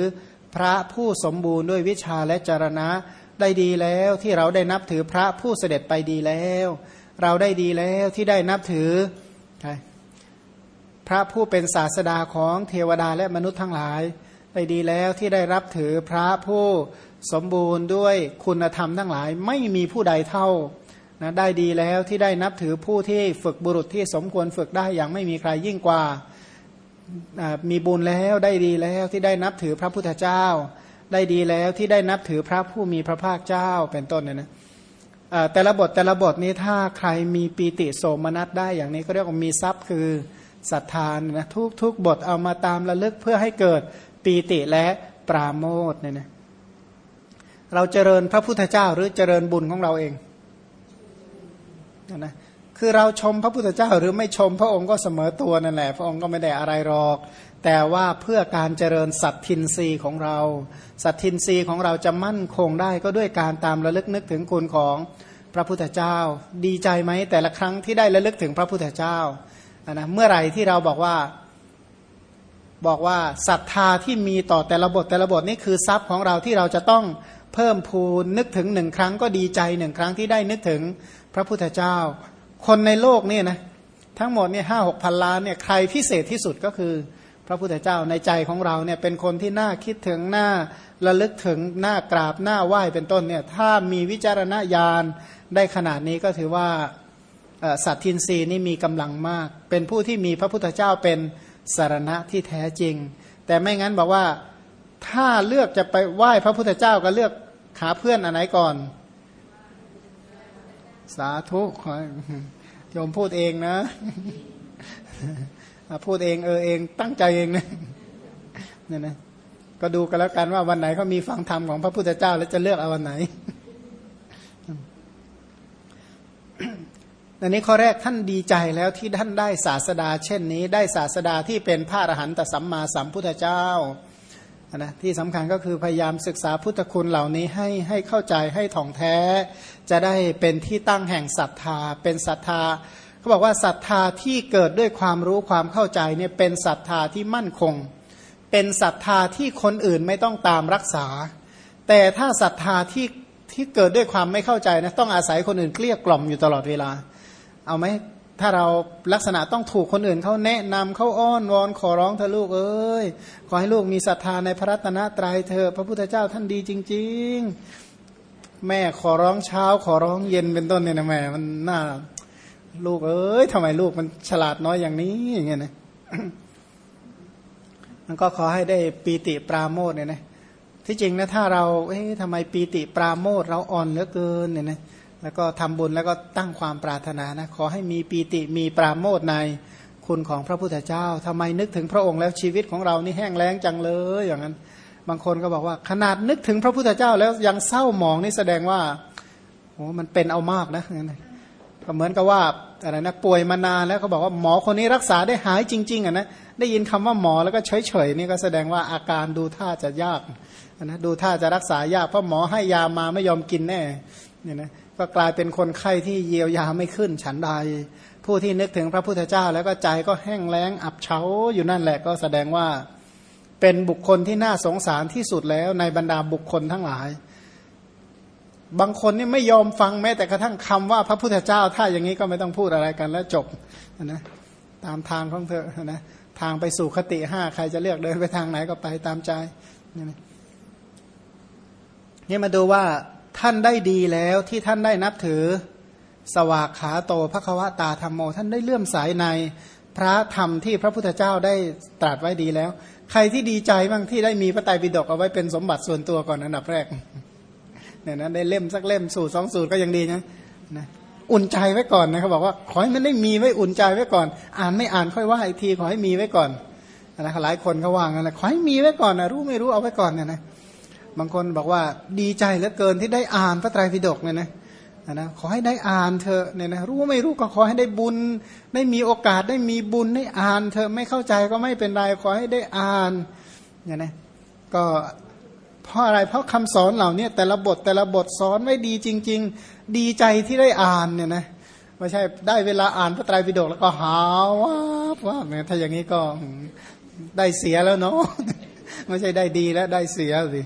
พระผู้สมบูรณ์ด้วยวิชาและจารณะ ได้ดีแล้วที่เราได้นับถือพระผู้เสด็จไปดีแล้ว เราได้ดีแล้วที่ได้นับถือพระผู้เป็นศาสดาของเทวดาและมนุษย์ทั้งหลาย ได้ดีแล้วที่ได้รับถือพระผู้สมบูรณ์ด้วยคุณธรรมทั้งหลาย ไม่มีผู้ใดเท่านะได้ดีแล้วที่ได้นับถือผู้ที่ฝึกบุรุษที่สมควรฝึกได้อย่างไม่มีใครยิ่งกว่ามีบุญแล้วได้ดีแล้วที่ได้นับถือพระพุทธเจ้า ได้ดีแล้วที่ได้นับถือพระผู้มีพระภาคเจ้าเป็นต้นเนี่ยนะแต่ละบทแต่ละบทนี้ถ้าใครมีปีติโสมนัสได้อย่างนี้ก็เรียกว่ามีทรัพย์คือศรัทธานะทุกทุกบทเอามาตามระลึกเพื่อให้เกิดปีติและปราโมทเนี่ยนะเราเจริญพระพุทธเจ้าหรือเจริญบุญของเราเองนะคือเราชมพระพุทธเจ้าหรือไม่ชมพระองค์ก็เสมอตัวนั่นแหละ พระองค์ก็ไม่ได้อะไรหรอก แต่ว่าเพื่อการเจริญสัตทินรีของเรา สัตทินรีของเราจะมั่นคงได้ก็ด้วยการตามระลึกนึกถึงคุณของพระพุทธเจ้า ดีใจไหมแต่ละครั้งที่ได้ระลึกถึงพระพุทธเจ้านะเมื่อไหร่ที่เราบอกว่าบอกว่าศรัทธาที่มีต่อแต่ละบทแต่ละบทนี่คือทรัพย์ของเราที่เราจะต้องเพิ่มพูนนึกถึงหนึ่งครั้งก็ดีใจหนึ่งครั้งที่ได้นึกถึงพระพุทธเจ้า คนในโลกนี่นะทั้งหมดเนี่ยห้าหกพันล้านเนี่ยใครพิเศษที่สุดก็คือ พระพุทธเจ้าในใจของเราเนี่ยเป็นคนที่น่าคิดถึงหน้าระลึกถึงหน้ากราบหน้าไหว้เป็นต้นเนี่ยถ้ามีวิจารณญาณได้ขนาดนี้ก็ถือว่าสัตทินรีนี่มีกำลังมาก เป็นผู้ที่มีพระพุทธเจ้าเป็นสารณะที่แท้จริง แต่ไม่งั้นบอกว่าถ้าเลือกจะไปไหว้พระพุทธเจ้าก็เลือกหาเพื่อนอันไหนก่อน สาธุโยมพูดเองนะ พูดเองเออเองตั้งใจเองนะเนี่ยนะก็ดูกันแล้วกันว่าวันไหนเขามีฟังธรรมของพระพุทธเจ้า แล้วจะเลือกเอาวันไหนอันนี้ข้อแรกท่านดีใจแล้วที่ท่านได้ศาสดา เช่นนี้ ได้ศาสดาที่เป็นพระอรหันตสัมมาสัมพุทธเจ้านะที่สำคัญก็คือพยายามศึกษาพุทธคุณเหล่านี้ให้ให้เข้าใจให้ถ่องแท้ จะได้เป็นที่ตั้งแห่งศรัทธา เป็นศรัทธา เขาบอกว่าศรัทธาที่เกิดด้วยความรู้ความเข้าใจเนี่ยเป็นศรัทธาที่มั่นคง เป็นศรัทธาที่คนอื่นไม่ต้องตามรักษา แต่ถ้าศรัทธาที่ที่เกิดด้วยความไม่เข้าใจนะต้องอาศัยคนอื่นเกลี้ยกล่อมอยู่ตลอดเวลา เอาไหมถ้าเราลักษณะต้องถูกคนอื่นเขาแนะนำเขาอ้อนวอนขอร้องเธอลูกเอ้ยขอให้ลูกมีศรัทธาในพระรัตนตรัยเธอ พระพุทธเจ้าท่านดีจริง ๆ แม่ขอร้องเช้า ขอร้องเย็นเป็นต้นเนี่ยนะแม่มันน่า ลูกเอ้ยทำไมลูกมันฉลาดน้อยอย่างนี้อย่างเงี้ยนะมันก็ขอให้ได้ปีติปราโมทเนี่ยนะที่จริงนะถ้าเราเอ๊ะทำไมปีติปราโมทเราอ่อนเหลือเกินเนี่ยนะแล้วก็ทำบุญแล้วก็ตั้งความปรารถนานะขอให้มีปีติมีปราโมทในคุณของพระพุทธเจ้าทำไมนึกถึงพระองค์แล้วชีวิตของเรานี่แห้งแล้งจังเลยอย่างนั้น บางคนก็บอกว่า ขนาดนึกถึงพระพุทธเจ้าแล้วยังเศร้าหมองนี่แสดงว่าโอ้มันเป็นเอามากนะ ก็เหมือนกับว่าอะไรนะป่วยมานานแล้วเขาบอกว่าหมอคนนี้รักษาได้หายจริง ๆอะนะได้ยินคำว่าหมอแล้วก็เฉยๆนี่ก็แสดงว่าอาการดูท่าจะยากนะดูท่าจะรักษายากเพราะหมอให้ยามาไม่ยอมกินแน่เนี่ยนะก็กลายเป็นคนไข้ที่เยียวยาไม่ขึ้นฉันใด ผู้ที่นึกถึงพระพุทธเจ้า แล้วก็ใจก็แห้งแล้งอับเฉาอยู่นั่นแหละก็แสดงว่าเป็นบุคคลที่น่าสงสารที่สุดแล้วในบรรดาบุคคลทั้งหลาย บางคนนี่ไม่ยอมฟังแม้แต่กระทั่งคำว่าพระพุทธเจ้า ถ้าอย่างนี้ก็ไม่ต้องพูดอะไรกันแล้วจบนะตามทางของเธอนะทางไปสู่คติห้าใครจะเลือกเดินไปทางไหนก็ไปตามใจนี่มาดูว่าท่านได้ดีแล้วที่ท่านได้นับถือสวากขาโตภควตาธรรมโม ท่านได้เลื่อมสายในพระธรรมที่พระพุทธเจ้าได้ตรัสไว้ดีแล้ว ใครที่ดีใจบ้างที่ได้มีพระไตรปิฎกเอาไว้เป็นสมบัติส่วนตัวก่อนอันดับแรก เนี่ยนะได้เล่มสักเล่มสูตรสองสูตรก็ยังดีนะนะอุ่นใจไว้ก่อนนะเขาบอกว่าขอให้มันได้มีไว้อุ่นใจไว้ก่อน อ่านไม่อ่านค่อยว่าอีกทีขอให้มีไว้ก่อนนะหลายคนเขาว่างันะขอให้มีไว้ก่อนนะรู้ไม่รู้เอาไว้ก่อนเนี่ยนะบางคนบอกว่าดีใจเหลือเกินที่ได้อ่านพระไตรปิฎกเนี่ยนะนะขอให้ได้อ่านเถอเนี่ยนะรู้ไม่รู้ก็ขอให้ได้บุญ ได้มีโอกาสได้มีบุญได้อ่านเถอไม่เข้าใจก็ไม่เป็นไรขอให้ได้อ่านเนี่ยนะก็ เพราะอะไรเพราะคำสอนเหล่านี้แต่ละบทแต่ละบทสอนไว้ดีจริง ๆ ดีใจที่ได้อ่านเนี่ยนะไม่ใช่ได้เวลาอ่านพระไตรปิฎกแล้วก็หาว่าว่าเนี่ยถ้าอย่างนี้ก็ได้เสียแล้วเนาะไม่ใช่ได้ดีแล้วได้เสียสิ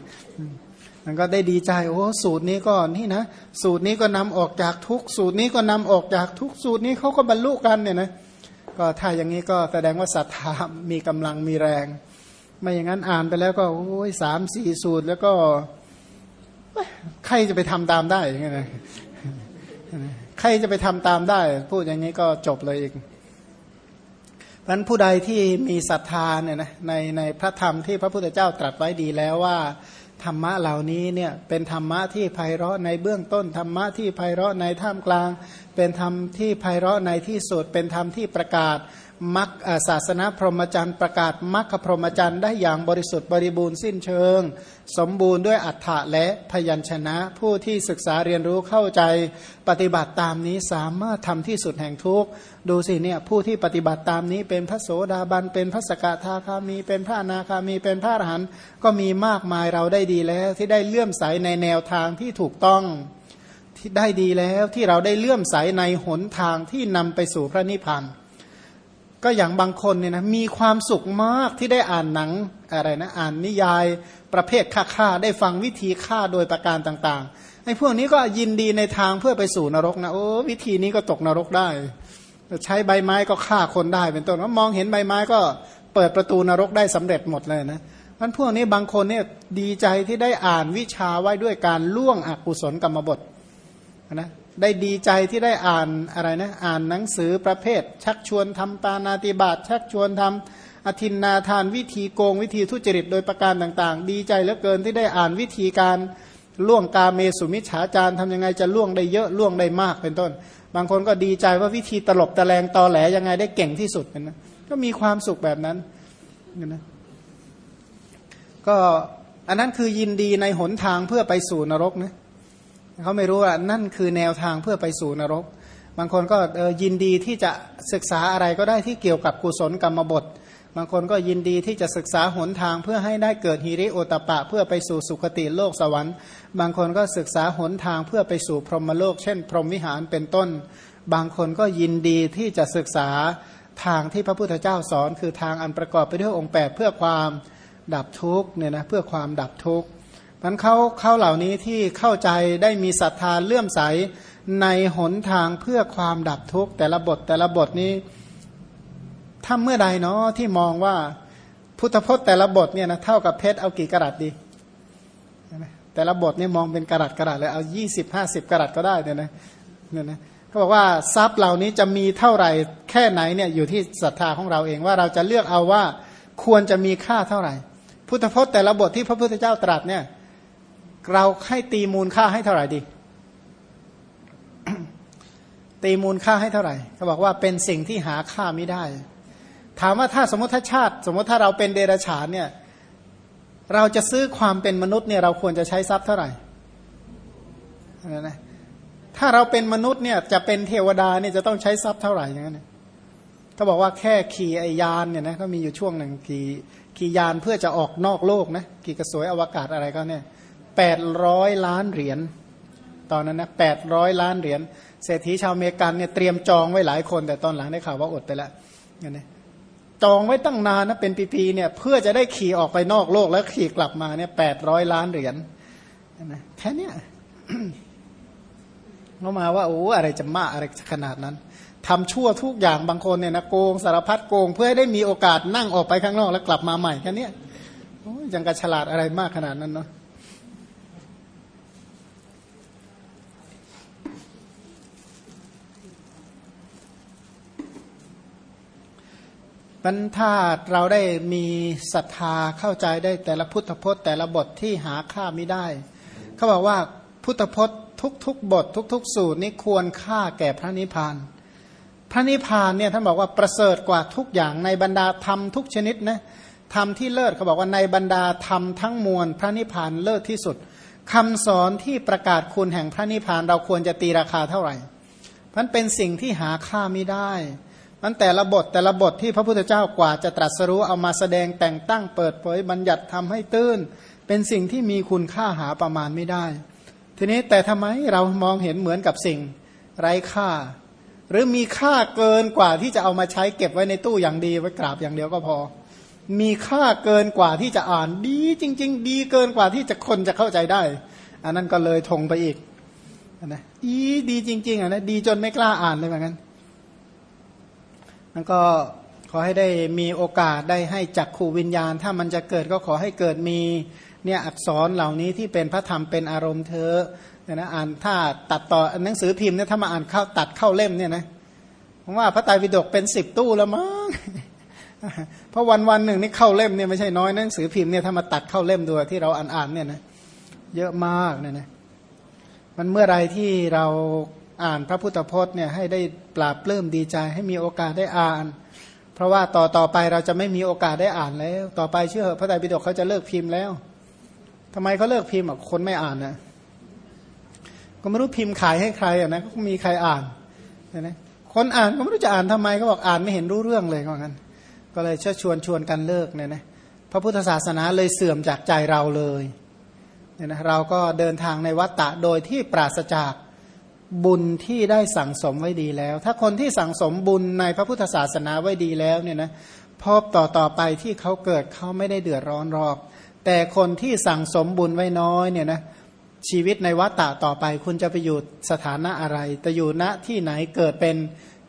มันก็ได้ดีใจโอ้สูตรนี้ก็นี่นะสูตรนี้ก็นำออกจากทุกสูตรนี้ก็นำออกจากทุกสูตรนี้เขาก็บรรลุกันเนี่ยนะก็ถ้าอย่างนี้ก็แสดงว่าศรัทธามีกำลังมีแรง ไม่อย่างนั้นอ่านไปแล้วก็โอ้ยสามสี่สูตรแล้วก็ใครจะไปทำตามได้ยังไงนะใครจะไปทำตามได้ พูดอย่างนี้ก็จบเลยอีกเพราะผู้ใดที่มีศรัทธาเนี่ยนะในในพระธรรมที่พระพุทธเจ้าตรัสไว้ดีแล้วว่าธรรมะเหล่านี้เนี่ยเป็นธรรมะที่ไพเราะในเบื้องต้นธรรมะที่ไพเราะในท่ามกลาง เป็นธรรมที่ไพเราะในที่สุดเป็นธรรมที่ประกาศ มักศาสนาพรหมจรรย์ประกาศมัคคพรหมจรรย์ได้อย่างบริสุทธิ์บริบูรณ์สิ้นเชิง สมบูรณ์ด้วยอัฏฐะและพยัญชนะ ผู้ที่ศึกษาเรียนรู้เข้าใจปฏิบัติตามนี้สามารถทำที่สุดแห่งทุกข์ดูสิเนี่ยผู้ที่ปฏิบัติตามนี้เป็นพระโสดาบันเป็นพระสกทาคามี เป็นพระอนาคามีเป็นพระอรหันต์ก็มีมากมายเราได้ดีแล้ว ที่ได้เลื่อมใสในแนวทางที่ถูกต้องที่ได้ดีแล้วที่เราได้เลื่อมใสในหนทางที่นำไปสู่พระนิพพาน ก็อย่างบางคนเนี่ยนะมีความสุขมากที่ได้อ่านหนังอะไรนะอ่านนิยายประเภทฆ่าฆ่าได้ฟังวิธีฆ่าโดยประการต่างๆไอ้พวกนี้ก็ยินดีในทางเพื่อไปสู่นรกนะโอ้วิธีนี้ก็ตกนรกได้ ใช้ใบไม้ก็ฆ่าคนได้เป็นต้นว่ามองเห็นใบไม้ก็เปิดประตูนรกได้สำเร็จหมดเลยนะมันพวกนี้บางคนเนี่ยดีใจที่ได้อ่านวิชาไว้ด้วยการล่วงอกุศลกรรมบทนะ ได้ดีใจที่ได้อ่านอะไรนะอ่านหนังสือประเภท ชักชวนทำปานาติบาตชักชวนทำอธินนาทานวิธีโกงวิธีทุจริตโดยประการต่าง ๆ ดีใจเหลือเกินที่ได้อ่านวิธีการล่วงกาเมสุมิฉาจารทำยังไงจะล่วงได้เยอะล่วงได้มากเป็นต้น บางคนก็ดีใจว่าวิธีตลบตะแลงตอแหลยังไงได้เก่งที่สุดนะก็มีความสุขแบบนั้นนะก็อันนั้นคือยินดีในหนทางเพื่อไปสู่นรกนะ เขาไม่รู้ว่านั่นคือแนวทางเพื่อไปสู่นรก บางคนก็ยินดีที่จะศึกษาอะไรก็ได้ที่เกี่ยวกับกุศลกรรมบท บางคนก็ยินดีที่จะศึกษาหนทางเพื่อให้ได้เกิดฮิริโอตปะ เพื่อไปสู่สุคติโลกสวรรค์ บางคนก็ศึกษาหนทางเพื่อไปสู่พรหมโลก เช่น พรหมวิหารเป็นต้น บางคนก็ยินดีที่จะศึกษาทางที่พระพุทธเจ้าสอน คือทางอันประกอบไปด้วยองค์8เพื่อความดับทุกข์เนี่ยนะเพื่อความดับทุกข์ มันเขาเขาเหล่านี้ที่เข้าใจได้มีศรัทธาเลื่อมใสในหนทางเพื่อความดับทุกข์แต่ละบทแต่ละบทนี้ถ้าเมื่อใดเนาะที่มองว่าพุทธพจน์แต่ละบทเนี่ยนะเท่ากับเพชรเอากี่กระดัษดี แต่ละบทเนี่ยมองเป็นกระดัษกระดัษเลยเอายี่สิบห้าสิบกระดัษก็ได้เนี่ยนะเนี่ยนะเขาบอกว่าทรัพย์เหล่านี้จะมีเท่าไหร่แค่ไหนเนี่ยอยู่ที่ศรัทธาของเราเองว่าเราจะเลือกเอาว่าควรจะมีค่าเท่าไหร่ พุทธพจน์แต่ละบทที่พระพุทธเจ้าตรัสเนี่ย เราให้ตีมูลค่าให้เท่าไหร่ดี ตีมูลค่าให้เท่าไหร่เขาบอกว่าเป็นสิ่งที่หาค่าไม่ได้ ถามว่าถ้าสมมติถ้าชาติ สมมติถ้าเราเป็นเดรัจฉานเนี่ย เราจะซื้อความเป็นมนุษย์เนี่ยเราควรจะใช้ทรัพย์เท่าไหร่นะถ้าเราเป็นมนุษย์เนี่ยจะเป็นเทวดาเนี่ยจะต้องใช้ทรัพย์เท่าไหร่อย่างนั้นเขาบอกว่าแค่ขี่ไอยานเนี่ยนะก็มีอยู่ช่วงหนึ่งขี่ขี่ยานเพื่อจะออกนอกโลกนะขี่กระสวยอวกาศอะไรก็เนี่ย แปดร้อยล้านเหรียญตอนนั้นนะแปดร้อยล้านเหรียญเศรษฐีชาวเมกันเนี่ยเตรียมจองไว้หลายคน แต่ตอนหลังได้ข่าวว่าอดไปแล้วเนี่ยจองไว้ตั้งนานนะเป็นปีๆเนี่ยเพื่อจะได้ขี่ออกไปนอกโลกแล้วขี่กลับมาเนี่ยแปดร้อยล้านเหรียญนะแค่นี้เขามาว่าโอ้อะไรจะมากอะไรขนาดนั้นทำชั่วทุกอย่างบางคนเนี่ยนะโกงสารพัดโกง เพื่อให้ได้มีโอกาสนั่งออกไปข้างนอกแล้วกลับมาใหม่แค่นี้ยังกระฉลาดอะไรมากขนาดนั้นเนาะ มันถ้าเราได้มีศรัทธาเข้าใจได้แต่ละพุทธพจน์แต่ละบทที่หาค่าไม่ได้ เขาบอกว่าพุทธพจน์ทุกๆบท ทุก ๆ สูตรนี้ควรค่าแก่พระนิพพาน พระนิพพานเนี่ยท่านบอกว่าประเสริฐกว่าทุกอย่างในบรรดาธรรมทุกชนิดนะธรรมที่เลิศเขาบอกว่าในบรรดาธรรมทั้งมวลพระนิพพานเลิศที่สุดคำสอนที่ประกาศคุณแห่งพระนิพพานเราควรจะตีราคาเท่าไหร่มันเป็นสิ่งที่หาค่าไม่ได้ มันแต่ละบทแต่ละบทที่พระพุทธเจ้ากว่าจะตรัสรู้เอามาแสดงแต่งตั้งเปิดเผยบัญญัติทำให้ตื้น เป็นสิ่งที่มีคุณค่าหาประมาณไม่ได้ ทีนี้แต่ทำไมเรามองเห็นเหมือนกับสิ่งไร้ค่า หรือมีค่าเกินกว่าที่จะเอามาใช้เก็บไว้ในตู้อย่างดีไว้กราบอย่างเดียวก็พอ มีค่าเกินกว่าที่จะอ่านดีจริง ๆ ดีเกินกว่าที่จะคนจะเข้าใจได้ อันนั้นก็เลยทงไปอีกนะดีดีจริงๆอะนะดีจนไม่กล้าอ่านเลยเหมือนกัน มันก็ขอให้ได้มีโอกาสได้ให้จักขูวิญญาณ ถ้ามันจะเกิดก็ขอให้เกิดมีเนี่ยอักษรเหล่านี้ที่เป็นพระธรรมเป็นอารมณ์เธอเนี่ยนะอ่านถ้าตัดต่อหนังสือพิมพ์เนี่ยถ้ามาอ่านเข้าตัดเข้าเล่มเนี่ยนะผมว่าพระไตรปิฎกเป็นสิบตู้แล้วมั้งเพราะวันวันหนึ่งนี่เข้าเล่มเนี่ยไม่ใช่น้อยหนังสือพิมพ์เนี่ยถ้ามาตัดเข้าเล่มดูที่เราอ่านอ่านเนี่ยนะเยอะมากเนี่ยนะมันเมื่อไรที่เรา อ่านพระพุทธพจน์เนี่ยให้ได้ปราบปลื้มดีใจให้มีโอกาสได้อ่าน เพราะว่าต่อต่อไปเราจะไม่มีโอกาสได้อ่านแล้ว ต่อไปเชื่อพระไตรปิฎกเขาจะเลิกพิมพ์แล้วทำไมเขาเลิกพิมพ์อะคนไม่อ่านนะก็ไม่รู้พิมพ์ขายให้ใครอะนะก็มีใครอ่านนะคนอ่านก็ไม่รู้จะอ่านทำไมก็บอกอ่านไม่เห็นรู้เรื่องเลยก็งั้น ก็เลยเชิญชวนชวนกันเลิกเนี่ยนะพระพุทธศาสนาเลยเสื่อมจากใจเราเลยเนี่ยนะเราก็เดินทางในวัฏฏะโดยที่ปราศจาก บุญที่ได้สั่งสมไว้ดีแล้ว ถ้าคนที่สั่งสมบุญในพระพุทธศาสนาไว้ดีแล้วเนี่ยนะพบต่อต่อไปที่เขาเกิดเขาไม่ได้เดือดร้อนหรอก แต่คนที่สั่งสมบุญไว้น้อยเนี่ยนะชีวิตในวัฏฏะต่อไป คุณจะไปอยู่สถานะอะไรจะอยู่ณที่ไหนเกิดเป็น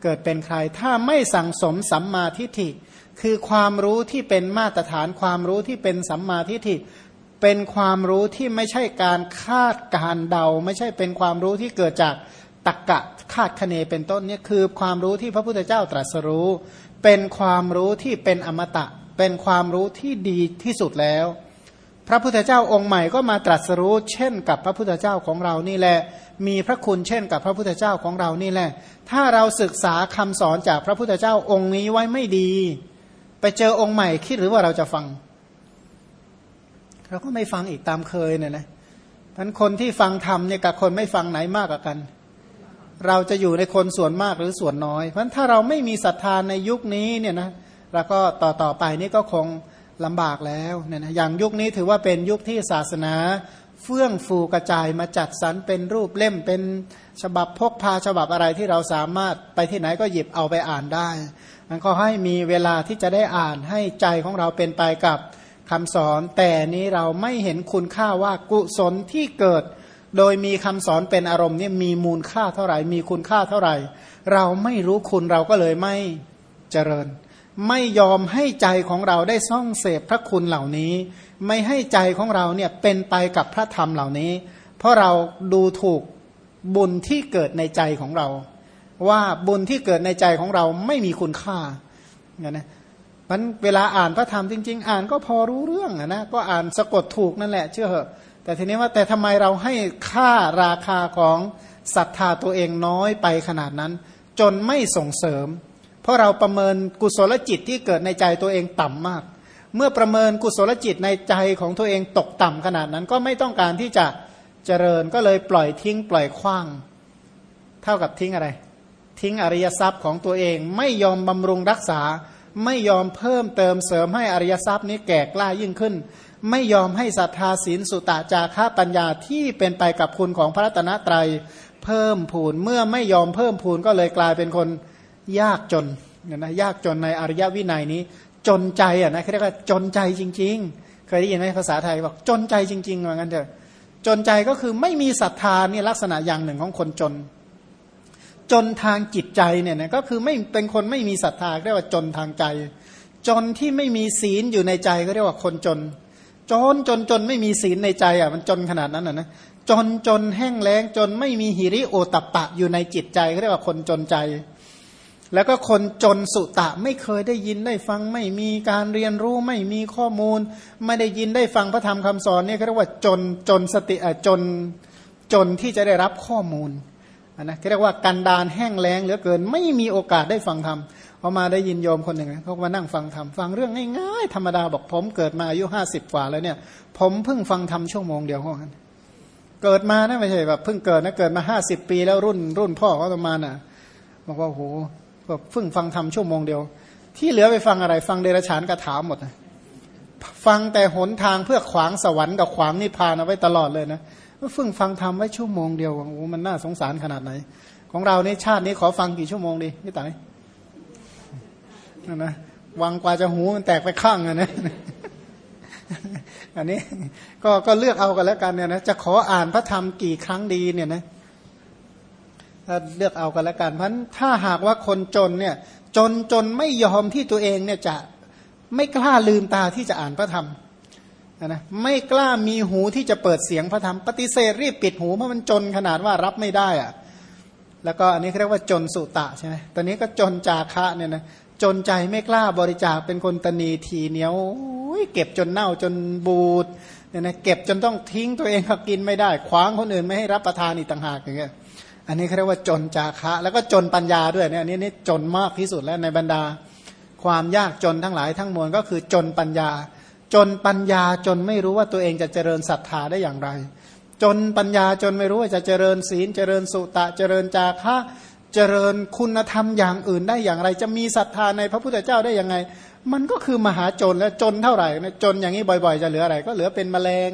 เกิดเป็นใคร ถ้าไม่สั่งสมสัมมาทิฏฐิ คือความรู้ที่เป็นมาตรฐานความรู้ที่เป็นสัมมาทิฏฐิ เป็นความรู้ที่ไม่ใช่การคาดการเดา ไม่ใช่เป็นความรู้ที่เกิดจากตักกะคาดคะเนเป็นต้นนี่คือความรู้ที่พระพุทธเจ้าตรัสรู้ เป็นความรู้ที่เป็นอมตะ เป็นความรู้ที่ดีที่สุดแล้ว พระพุทธเจ้าองค์ใหม่ก็มาตรัสรู้ เช่นกับพระพุทธเจ้าของเรานี่แหละ มีพระคุณเช่นกับพระพุทธเจ้าของเรานี่แหละ ถ้าเราศึกษาคำสอนจากพระพุทธเจ้าองค์นี้ไว้ไม่ดี ไปเจอองค์ใหม่คิดหรือว่าเราจะฟัง เราก็ไม่ฟังอีกตามเคยเนี่ยนะท่านคนที่ฟังธรรมเนี่ยกับคนไม่ฟังไหนมากกว่ากัน เราจะอยู่ในคนส่วนมากหรือส่วนน้อย เพราะถ้าเราไม่มีศรัทธาในยุคนี้เนี่ยนะเราก็ต่อต่อไปนี่ก็คงลำบากแล้วเนี่ยนะอย่างยุคนี้ถือว่าเป็นยุคที่ศาสนาเฟื่องฟูกระจายมาจัดสรรเป็นรูปเล่มเป็นฉบับพกพาฉบับอะไรที่เราสามารถไปที่ไหนก็หยิบเอาไปอ่านได้มันก็ให้มีเวลาที่จะได้อ่านให้ใจของเราเป็นไปกับ คำสอนแต่นี้เราไม่เห็นคุณค่าว่ากุศลที่เกิด โดยมีคำสอนเป็นอารมณ์นี่มีมูลค่าเท่าไหร่ มีคุณค่าเท่าไหร่ เราไม่รู้คุณเราก็เลยไม่เจริญ ไม่ยอมให้ใจของเราได้ซ่องเสพพระคุณเหล่านี้ ไม่ให้ใจของเราเนี่ยเป็นไปกับพระธรรมเหล่านี้ เพราะเราดูถูกบุญที่เกิดในใจของเรา ว่าบุญที่เกิดในใจของเราไม่มีคุณค่าเนี่ยนะ มันเวลาอ่านพระธรรมจริง ๆ อ่านก็พอรู้เรื่องนะก็อ่านสะกดถูกนั่นแหละเชื่อเหอะ แต่ทีนี้ว่าแต่ทำไมเราให้ค่าราคาของศรัทธาตัวเองน้อยไปขนาดนั้น จนไม่ส่งเสริม เพราะเราประเมินกุศลจิตที่เกิดในใจตัวเองต่ำมาก เมื่อประเมินกุศลจิตในใจของตัวเองตกต่ำขนาดนั้นก็ไม่ต้องการที่จะเจริญก็เลยปล่อยทิ้งปล่อยคว้าง เท่ากับทิ้งอะไร ทิ้งอริยทรัพย์ของตัวเองไม่ยอมบำรุงรักษา ไม่ยอมเพิ่มเติมเสริมให้อริยทรัพย์นี้แก่กล้ายิ่งขึ้น ไม่ยอมให้ศรัทธาศีลสุตะจาค่าปัญญาที่เป็นไปกับคุณของพระรัตนตรัยเพิ่มพูนเมื่อไม่ยอมเพิ่มพูนก็เลยกลายเป็นคนยากจนเนี่ยนะยากจนในอริยวินัยนี้ จนใจอะนะเขาเรียกว่าจนใจจริง ๆ เคยได้ยินไหมภาษาไทยบอกจนใจจริงๆว่างั้นเถอะจนใจก็คือไม่มีศรัทธานี่ลักษณะอย่างหนึ่งของคนจน จนทางจิตใจเนี่ยนะก็คือไม่เป็นคนไม่มีศรัทธาเรียกว่าจนทางใจ จนที่ไม่มีศีลอยู่ในใจก็เรียกว่าคนจน จนจนจนไม่มีศีลในใจอะมันจนขนาดนั้นอะนะจนจนแห้งแล้งจนไม่มีหิริโอตปะอยู่ในจิตใจก็เรียกว่าคนจนใจ แล้วก็คนจนสุตะไม่เคยได้ยินได้ฟังไม่มีการเรียนรู้ไม่มีข้อมูล ไม่ได้ยินได้ฟังพระธรรมคำสอนเนี่ยเรียกว่าจนจนสติจนจนที่จะได้รับข้อมูล นะเรียกว่ากันดานแห้งแล้งเหลือเกิน ไม่มีโอกาสได้ฟังธรรมพอมาได้ยินโยมคนหนึ่งเขามานั่งฟังธรรมฟังเรื่องง่ายๆธรรมดาบอกผมเกิดมาอายุห้าสิบกว่าแล้วเนี่ย ผมเพิ่งฟังธรรมชั่วโมงเดียวเท่านั้นเกิดมานะไม่ใช่แบบเพิ่งเกิดนะเกิดมาห้าสิบปีแล้วรุ่นรุ่นพ่อเขาประมาณน่ะบอกว่าโหเพิ่งฟังธรรมชั่วโมงเดียว ที่เหลือไปฟังอะไร ฟังเดรัจฉานกระถามหมดนะฟังแต่หนทางเพื่อขวางสวรรค์กับขวางนิพพานเอาไว้ตลอดเลยนะเพิ่งฟังทำไว้ชั่วโมงเดียวโอ้มันน่าสงสารขนาดไหน ของเราในชาตินี้ขอฟังกี่ชั่วโมงดีพี่ต๋อยนะวังกว่าจะหูมันแตกไปข้างอะนะอันนี้ก็ก็เลือกเอากันแล้วกันเนี่ยนะจะขออ่านพระธรรมกี่ครั้งดีเนี่ยนะถ้าเลือกเอากันแล้วกันเพราะถ้าหากว่าคนจนเนี่ย จนจนไม่ยอมที่ตัวเองเนี่ยจะไม่กล้าลืมตาที่จะอ่านพระธรรม นะไม่กล้ามีหูที่จะเปิดเสียงพระธรรมปฏิเสธรีบปิดหูเพราะมันจนขนาดว่ารับไม่ได้อะแล้วก็อันนี้เรียกว่าจนสุตะใช่ไหมตอนนี้ก็จนจาคะเนี่ยนะจนใจไม่กล้าบริจาคเป็นคนตนีทีเหนียวเก็บจนเน่าจนบูดเนี่ยนะเก็บจนต้องทิ้งตัวเองก็กินไม่ได้คว้างคนอื่นไม่ให้รับประทานอีกต่างหากอย่างเงี้ยอันนี้เขาเรียกว่าจนจาคะ แล้วก็จนปัญญาด้วยเนี่ยอันนี้นี่จนมากที่สุดแล้วในบรรดา ความยากจนทั้งหลายทั้งมวลก็คือจนปัญญา จนปัญญาจนไม่รู้ว่าตัวเองจะเจริญศรัทธาได้อย่างไร จนปัญญาจนไม่รู้ว่าจะเจริญศีล เจริญสุตะ เจริญจาคะเจริญคุณธรรมอย่างอื่นได้อย่างไร จะมีศรัทธาในพระพุทธเจ้าได้ยังไง มันก็คือมหาจนและจนเท่าไหร่จนอย่างนี้บ่อยๆ จะเหลืออะไร ก็เหลือเป็นแมลง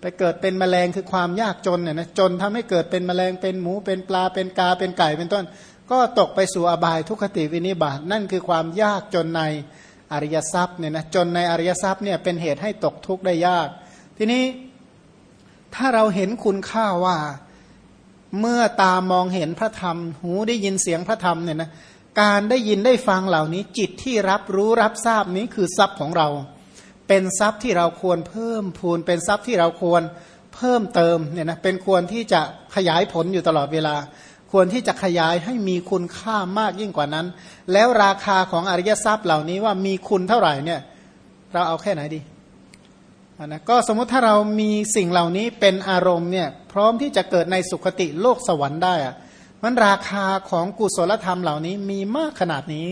ไปเกิดเป็นแมลงคือความยากจนเนี่ยนะจนทำให้เกิดเป็นแมลงเป็นหมูเป็นปลาเป็นกาเป็นไก่เป็นต้น ก็ตกไปสู่อบายทุกขติวินิบาตนั่นคือความยากจนใน อริยทรัพย์เนี่ยนะจนในอริยทรัพย์เนี่ยเป็นเหตุให้ตกทุกข์ได้ยาก ทีนี้ถ้าเราเห็นคุณค่าว่าเมื่อตามองเห็นพระธรรม หูได้ยินเสียงพระธรรมเนี่ยนะการได้ยินได้ฟังเหล่านี้จิตที่รับรู้รับทราบนี้คือทรัพย์ของเรา เป็นทรัพย์ที่เราควรเพิ่มพูน เป็นทรัพย์ที่เราควรเพิ่มเติมเนี่ยนะเป็นควรที่จะขยายผลอยู่ตลอดเวลา ควรที่จะขยายให้มีคุณค่ามากยิ่งกว่านั้น แล้วราคาของอริยทรัพย์เหล่านี้ว่ามีคุณเท่าไหร่เนี่ย เราเอาแค่ไหนดีนะก็สมมติถ้าเรามีสิ่งเหล่านี้เป็นอารมณ์เนี่ย พร้อมที่จะเกิดในสุคติโลกสวรรค์ได้อะมันราคาของกุศลธรรมเหล่านี้มีมากขนาดนี้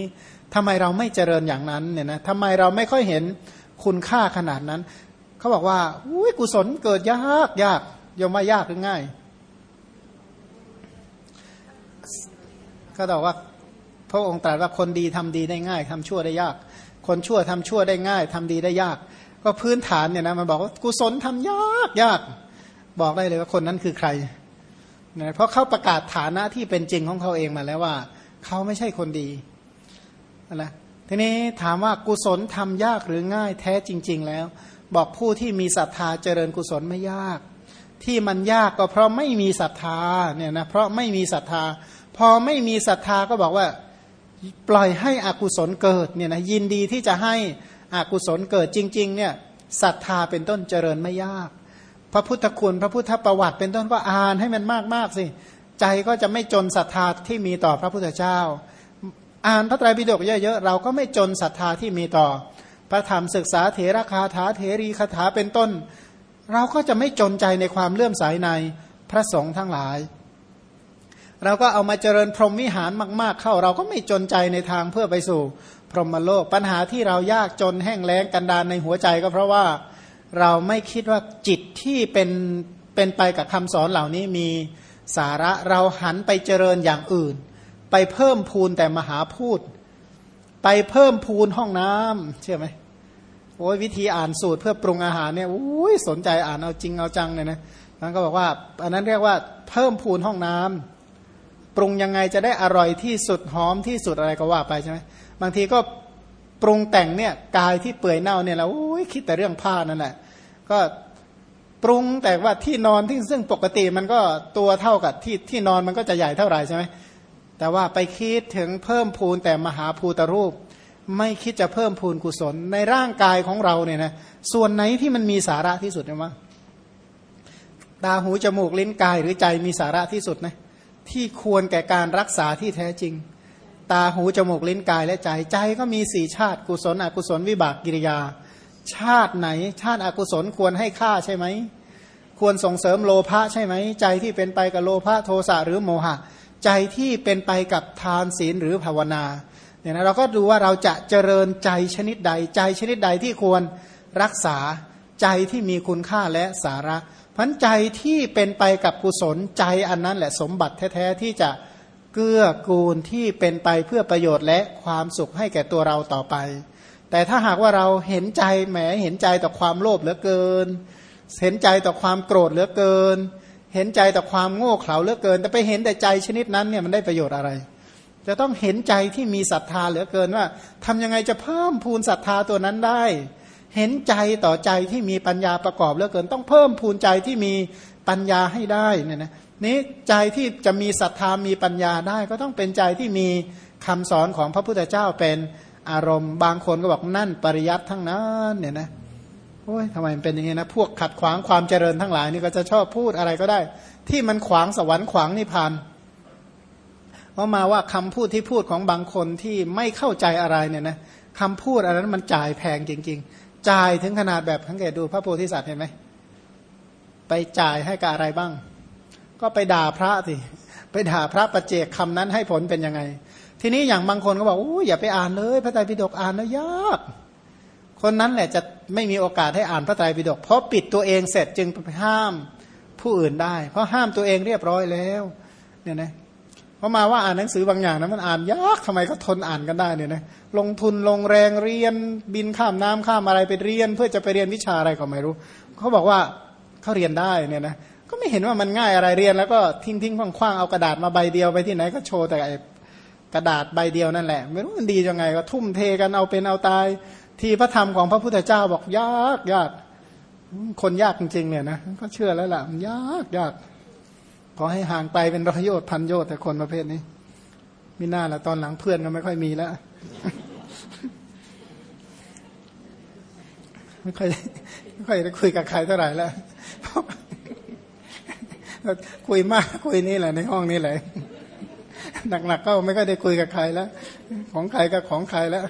ทำไมเราไม่เจริญอย่างนั้นเนี่ยนะทำไมเราไม่ค่อยเห็นคุณค่าขนาดนั้น เขาบอกว่าอุ้ยกุศลเกิดยากยากยมว่ายากหรือง่าย เขาบอกว่าพระองค์ตรัสว่าคนดีทำดีได้ง่ายทำชั่วได้ยาก คนชั่วทำชั่วได้ง่ายทำดีได้ยาก ก็พื้นฐานเนี่ยนะมันบอกว่ากุศลทำยากยาก บอกได้เลยว่าคนนั้นคือใครนะเพราะเขาประกาศฐานะที่เป็นจริงของเขาเองมาแล้วว่า เขาไม่ใช่คนดีนะทีนี้ถามว่ากุศลทำยากหรือง่ายแท้จริง ๆ แล้ว บอกผู้ที่มีศรัทธาเจริญกุศลไม่ยาก ที่มันยากก็เพราะไม่มีศรัทธาเนี่ยนะเพราะไม่มีศรัทธา พอไม่มีศรัทธาก็บอกว่าปล่อยให้อกุศลเกิดเนี่ยนะยินดีที่จะให้อกุศลเกิดจริงๆเนี่ยศรัทธาเป็นต้นเจริญไม่ยาก พระพุทธคุณพระพุทธประวัติเป็นต้นก็อ่านให้มันมากๆสิใจก็จะไม่จนศรัทธาที่มีต่อพระพุทธเจ้า อ่านพระไตรปิฎกเยอะๆเราก็ไม่จนศรัทธาที่มีต่อ พระธรรมศึกษาเถระคาถาเถรีคาถาเป็นต้น เราก็จะไม่จนใจในความเลื่อมใสในพระสงฆ์ทั้งหลาย เราก็เอามาเจริญพรหมวิหารมาก ๆ เข้า เราก็ไม่จนใจในทางเพื่อไปสู่ พรหมโลก ปัญหาที่เรายากจนแห้งแล้งกันดานในหัวใจก็เพราะว่าเราไม่คิดว่าจิตที่เป็นเป็นไปกับคำสอนเหล่านี้มีสาระเราหันไปเจริญอย่างอื่น ไปเพิ่มพูนแต่มหาพูด ไปเพิ่มพูนห้องน้ำเชื่อไหมโอ้ยวิธีอ่านสูตรเพื่อปรุงอาหารเนี่ยโอ้ยสนใจอ่านเอาจริงเอาจังเลยนะนั้นก็บอกว่า อันนั้นเรียกว่าเพิ่มพูนห้องน้ำ ปรุงยังไงจะได้อร่อยที่สุดหอมที่สุดอะไรก็ว่าไปใช่ไหมบางทีก็ปรุงแต่งเนี่ยกายที่เปื่อยเน่าเนี่ยเราคิดแต่เรื่องผ้านั่นแหละก็ปรุงแต่ว่าที่นอนที่ซึ่งปกติมันก็ตัวเท่ากับที่ที่นอนมันก็จะใหญ่เท่าไหร่ใช่ไหมแต่ว่าไปคิดถึงเพิ่มพูนแต่มหาภูตรูป ไม่คิดจะเพิ่มพูนกุศลในร่างกายของเราเนี่ยนะส่วนไหนที่มันมีสาระที่สุดนะมั้งตาหูจมูกลิ้นกายหรือใจมีสาระที่สุดนะ ที่ควรแก่การรักษาที่แท้จริง ตาหูจมูกลิ้นกายและใจใจก็มีสี่ชาติ กุศลอกุศลวิบากกิริยา ชาติไหน ชาติอกุศลควรให้ค่าใช่ไหมควรส่งเสริมโลภะใช่ไหมใจที่เป็นไปกับโลภะโทสะหรือโมหะ ใจที่เป็นไปกับทานศีลหรือภาวนาเนี่ยนะเราก็ดูว่าเราจะเจริญใจชนิดใด ใจชนิดใดที่ควรรักษาใจที่มีคุณค่าและสาระ พันใจที่เป็นไปกับกุศลใจอันนั้นแหละสมบัติแท้ๆที่จะเกื้อกูลที่เป็นไปเพื่อประโยชน์และความสุขให้แก่ตัวเราต่อไป แต่ถ้าหากว่าเราเห็นใจแหมเห็นใจต่อความโลภเหลือเกิน เห็นใจต่อความโกรธเหลือเกิน เห็นใจต่อความโง่เขลาเหลือเกิน แต่ไปเห็นแต่ใจชนิดนั้นเนี่ยมันได้ประโยชน์อะไรจจะต้องเห็นใจที่มีศรัทธาเหลือเกินว่าทำยังไงจะเพิ่มพูนศรัทธาตัวนั้นได้ เห็นใจต่อใจที่มีปัญญาประกอบเหลือเกิน ต้องเพิ่มพูนใจที่มีปัญญาให้ได้เนี่ยนะนี้ใจที่จะมีศรัทธามีปัญญาได้ ก็ต้องเป็นใจที่มีคำสอนของพระพุทธเจ้าเป็นอารมณ์ บางคนก็บอกนั่นปริยัติทั้งนั้นเนี่ยนะโอ้ยทำไมมันเป็นอย่างนี้นะพวกขัดขวางความเจริญทั้งหลายนี่ก็จะชอบพูดอะไรก็ได้ ที่มันขวางสวรรค์ขวางนิพพานเพราะมาว่าคำพูดที่พูดของบางคนที่ไม่เข้าใจอะไรเนี่ยนะคำพูดอันนั้นมันจ่ายแพงจริง ๆ จ่ายถึงขนาดแบบสังเกตดูพระโพธิสัตว์เห็นไหมไปจ่ายให้กับอะไรบ้าง ก็ไปด่าพระสิไปด่าพระประเจกคำนั้นให้ผลเป็นยังไง ทีนี้อย่างบางคนก็บอกโอ้อย่าไปอ่านเลย พระไตรปิฎกอ่านแล้วยากคนนั้นแหละจะไม่มีโอกาสให้อ่านพระไตรปิฎกเพราะปิดตัวเองเสร็จจึงไปห้ามผู้อื่นได้ เพราะห้ามตัวเองเรียบร้อยแล้วเนี่ยนะ พราะมาว่าอ่านหนังสือบางอย่างนะมันอ่านยากทำไมก็ทนอ่านกันได้เนี่ยนะลงทุนลงแรงเรียนบินข้ามน้ำข้ามอะไรไปเรียน เพื่อจะไปเรียนวิชาอะไรก็ไม่รู้ เขาบอกว่าเขาเรียนได้เนี่ยนะก็ไม่เห็นว่ามันง่ายอะไรเรียน แล้วก็ทิ้งทิ้งคว้างๆเอากระดาษมาใบเดียวไปที่ไหนก็โชว์แต่กระดาษใบเดียวนั่นแหละไม่รู้มันดียังไงก็ทุ่มเทกันเอาเป็นเอาตาย ที่พระธรรมของพระพุทธเจ้าบอกยากยากคนยากจริงๆเนี่ยนะก็เชื่อแล้วล่ะมันยากยาก ขอให้ห่างไปเป็นร้อยโยชน์พันโยชน์แต่คนประเภทนี้มีหน้าละตอนหลังเพื่อนก็ไม่ค่อยมีแล้วไม่ค่อยไม่ค่อยได้คุยกับใครเท่าไหร่แล้วคุยมากคุยนี่แหละในห้องนี้แหละหนักๆก็ไม่ค่อยได้คุยกับใครแล้ว ของใครก็ของใครแล้ว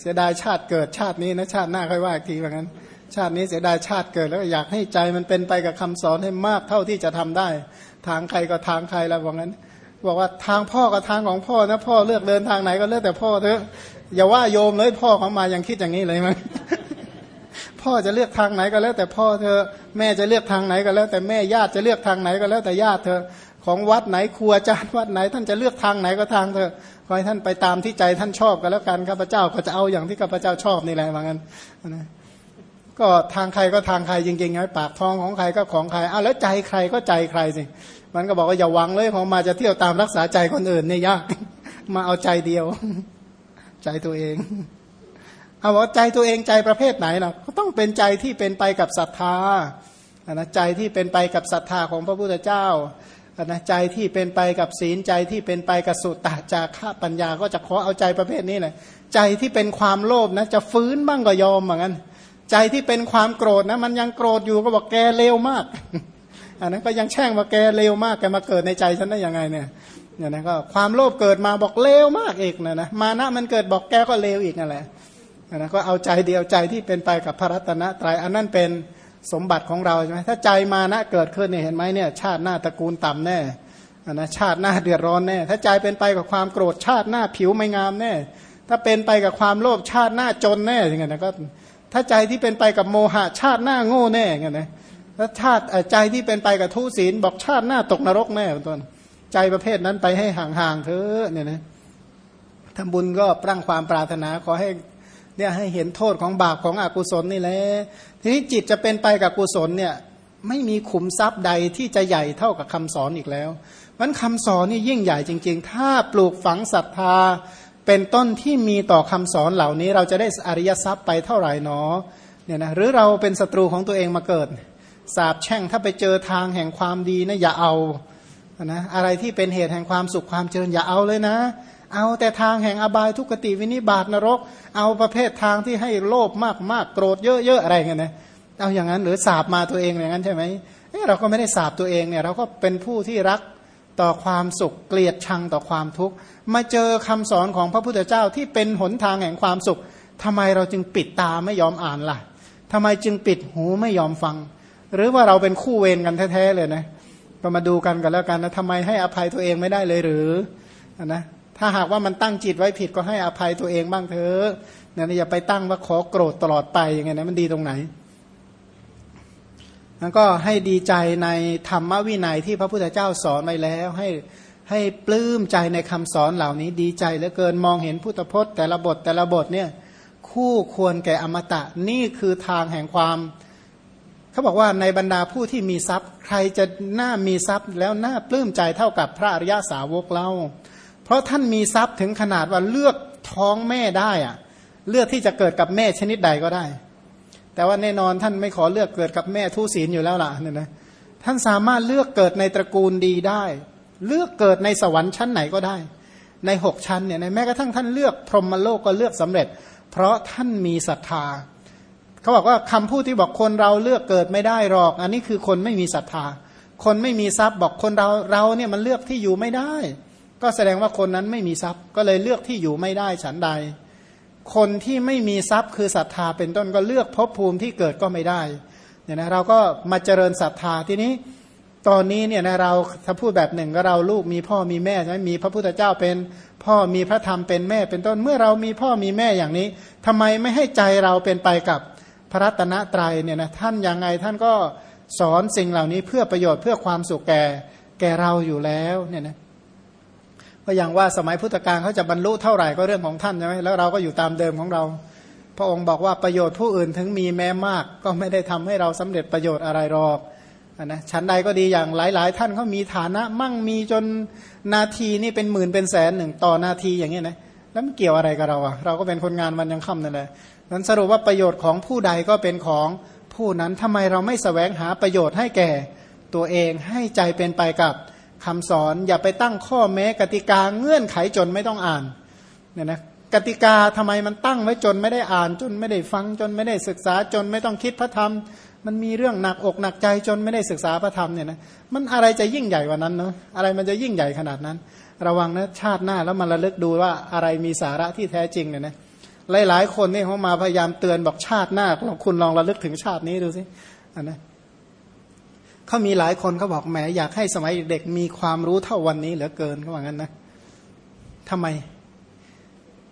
เสียดายชาติเกิดชาตินี้นะชาติหน้าค่อยว่าอีกทีเหมือนกันชาตินี้เสียดายชาติเกิดแล้วอยากให้ใจมันเป็นไปกับคำสอนให้มากเท่าที่จะทำได้ ทางใครก็ทางใครแล้วว่างั้น บอกว่าทางพ่อก็ทางของพ่อนะพ่อเลือกเดินทางไหนก็เลือกแต่พ่อเถอะอย่าว่าโยมเลยพ่อของมายังคิดอย่างนี้เลยมั้งพ่อจะเลือกทางไหนก็แล้ว แต่พ่อเธอแม่จะเลือกทางไหนก็แล้ว แต่แม่ญาติจะเลือกทางไหนก็แล้วแต่ญาติเธอของวัดไหนครัวจารย์วัดไหน ท่านจะเลือกทางไหนก็ทางเธอขอให้ท่านไปตามที่ใจท่านชอบกันแล้วกันข้าพเจ้าก็จะเอาอย่างที่ข้าพเจ้าชอบนี่แหละว่างั้นนะ ก็ทางใครก็ทางใครจริงๆไงปากท้องของใครก็ของใครอ้าวแล้วใจใครก็ใจใครสิมันก็บอกว่าอย่าหวังเลยของมาจะเที่ยวตามรักษาใจคนอื่นเนี่ยยากมาเอาใจเดียว ใจตัวเองเอาว่าใจตัวเองใจประเภทไหนล่ะก็ต้องเป็นใจที่เป็นไปกับศรัทธานะใจที่เป็นไปกับศรัทธาของพระพุทธเจ้านะใจที่เป็นไปกับศีลใจที่เป็นไปกับสุตตาจาระปัญญาก็จะขอเอาใจประเภทนี้แหละใจที่เป็นความโลภนะจะฟื้นบ้างก็ยอมเหมือนกัน ใจที่เป็นความโกรธนะมันยังโกรธอยู่ก็บอกแกเลวมาก อันนั้นก็ยังแช่งว่าแกเลวมากแกมาเกิดในใจฉันได้ยังไงเนี่ยเนี่ยนะก็ความโลภเกิดมาบอกเลวมากอีกนะนะมานะมันเกิดบอกแกก็เลวอีกนั่นแหละนะก็เอาใจเดียวใจที่เป็นไปกับพระรัตนตรัยอันนั้นเป็นสมบัติของเราใช่ไหมถ้าใจมานะเกิดขึ้นเนี่ยเห็นไหมเนี่ยชาติหน้าตระกูลต่ำแน่นะชาติหน้าเดือดร้อนแน่ถ้าใจเป็นไปกับความโกรธชาติหน้าผิวไม่งามแน่ ถ้าเป็นไปกับความโลภชาติหน้าจนแน่อย่างเงี้นะก็ ถ้าใจที่เป็นไปกับโมหะ ชาติหน้าโง่แน่เงี้ยนะถ้าชาติใจที่เป็นไปกับทุศีลบอกชาติหน้าตกนรกแน่ต้นใจประเภทนั้นไปให้ห่างๆเถอะเนี่ยนะทำบุญก็ปรั้งความปรารถนาขอให้เนี่ยให้เห็นโทษของบาปของอกุศลนี่แหละทีนี้จิตจะเป็นไปกับกุศลเนี่ยไม่มีขุมทรัพย์ใดที่จะใหญ่เท่ากับคำสอนอีกแล้วมันคำสอนนี่ยิ่งใหญ่จริง ๆ ถ้าปลูกฝังศรัทธา เป็นต้นที่มีต่อคำสอนเหล่านี้ เราจะได้อริยทรัพย์ไปเท่าไหร่หนอเนี่ยนะหรือเราเป็นศัตรูของตัวเองมาเกิด สาบแช่งถ้าไปเจอทางแห่งความดีนะอย่าเอานะอะไรที่เป็นเหตุแห่งความสุขความเจริญอย่าเอาเลยนะ เอาแต่ทางแห่งอบายทุกติวินิบาตนรก เอาประเภททางที่ให้โลภมากมากโกรธเยอะๆอะไรเงี้ยนะเอาอย่างนั้นหรือสาบมาตัวเองอย่างนั้นใช่ไหมเราก็ไม่ได้สาบตัวเองเนี่ยเราก็เป็นผู้ที่รัก ต่อความสุขเกลียดชังต่อความทุกข์มาเจอคำสอนของพระพุทธเจ้าที่เป็นหนทางแห่งความสุขทำไมเราจึงปิดตาไม่ยอมอ่านล่ะทำไมจึงปิดหูไม่ยอมฟัง หรือว่าเราเป็นคู่เวรกันแท้ๆเลยนะก็มาดูกันกันแล้วกันนะทำไมให้อภัยตัวเองไม่ได้เลยหรือนะถ้าหากว่ามันตั้งจิตไว้ผิดก็ให้อภัยตัวเองบ้างเถอะเนี่ยอย่าไปตั้งว่าขอโกรธตลอดไปอย่างเงี้ยนะมันดีตรงไหน แล้วก็ให้ดีใจในธรรมวินัยที่พระพุทธเจ้าสอนไว้แล้ว ให้ให้ปลื้มใจในคำสอนเหล่านี้ดีใจเหลือเกินมองเห็นพุทธพจน์แต่ละบทแต่ละบทเนี่ยคู่ควรแก่อมตะนี่คือทางแห่งความเขาบอกว่าในบรรดาผู้ที่มีทรัพย์ ใครจะน่ามีทรัพย์ แล้วน่าปลื้มใจเท่ากับพระอริยาสาวกเล่า เพราะท่านมีทรัพย์ถึงขนาดว่าเลือกท้องแม่ได้อะเลือกที่จะเกิดกับแม่ชนิดใดก็ได้ แต่ว่าแน่นอนท่านไม่ขอเลือกเกิดกับแม่ทุศีลอยู่แล้วล่ะเนี่ยนะท่านสามารถเลือกเกิดในตระกูลดีได้ เลือกเกิดในสวรรค์ชั้นไหนก็ได้ ในหกชั้นเนี่ยแม้กระทั่งท่านเลือกพรหมโลกก็เลือกสำเร็จ เพราะท่านมีศรัทธาเขาบอกว่าคำพูดที่บอกคนเราเลือกเกิดไม่ได้หรอก อันนี้คือคนไม่มีศรัทธา คนไม่มีทรัพย์บอกคนเราเราเนี่ยมันเลือกที่อยู่ไม่ได้ ก็แสดงว่าคนนั้นไม่มีทรัพย์ก็เลยเลือกที่อยู่ไม่ได้ฉันใด คนที่ไม่มีทรัพย์คือศรัทธาเป็นต้นก็เลือกภพภูมิที่เกิดก็ไม่ได้เนี่ยนะเราก็มาเจริญศรัทธาทีนี้ ตอนนี้เนี่ยนะเราถ้าพูดแบบหนึ่งก็เราลูกมีพ่อมีแม่ใช่ไหมมีพระพุทธเจ้าเป็นพ่อมีพระธรรมเป็นแม่เป็นต้นเมื่อเรามีพ่อมีแม่อย่างนี้ทำไมไม่ให้ใจเราเป็นไปกับพระรัตนตรัยเนี่ยนะท่านยังไงท่านก็สอนสิ่งเหล่านี้เพื่อประโยชน์เพื่อความสุขแก่แก่เราอยู่แล้วเนี่ยนะ ก็อย่างว่าสมัยพุทธกาลเขาจะบรรลุเท่าไหร่ก็เรื่องของท่านใช่ไหมแล้วเราก็อยู่ตามเดิมของเรา พระองค์บอกว่าประโยชน์ผู้อื่นถึงมีแม้มาก ก็ไม่ได้ทำให้เราสำเร็จประโยชน์อะไรหรอกนะชั้นใดก็ดีอย่างหลาย ๆ ท่านเขามีฐานะมั่งมีจนนาทีนี่เป็นหมื่นเป็นแสนหนึ่งต่อนาทีอย่างเงี้นะแล้วมันเกี่ยวอะไรกับเราอะเราก็เป็นคนงานวันยังค่ำนั่นแหละนั้นสรุปว่าประโยชน์ของผู้ใดก็เป็นของผู้นั้นทำไมเราไม่สแสวงหาประโยชน์ให้แก่ตัวเองให้ใจเป็นไปกับ คำสอนอย่าไปตั้งข้อแม้ กติกาเงื่อนไขจนไม่ต้องอ่านเนี่ยนะกติกาทำไมมันตั้งไว้จนไม่ได้อ่าน จนไม่ได้ฟังจนไม่ได้ศึกษาจนไม่ต้องคิดพระธรรม มันมีเรื่องหนักอกหนักใจจนไม่ได้ศึกษาพระธรรมเนี่ยนะมันอะไรจะยิ่งใหญ่กว่านั้นเนาะอะไรมันจะยิ่งใหญ่ขนาดนั้น ระวังนะชาติหน้าแล้วมันระลึกดูว่าอะไรมีสาระที่แท้จริงเนี่ยนะหลายๆคนนี่เขามาพยายามเตือนบอกชาติหน้าคุณลองระลึกถึงชาตินี้ดูสิอันนะ เขามีหลายคนเขาบอกแหมอยากให้สมัยเด็กมีความรู้เท่าวันนี้เหลือเกินเขาบอกงั้นนะทำไม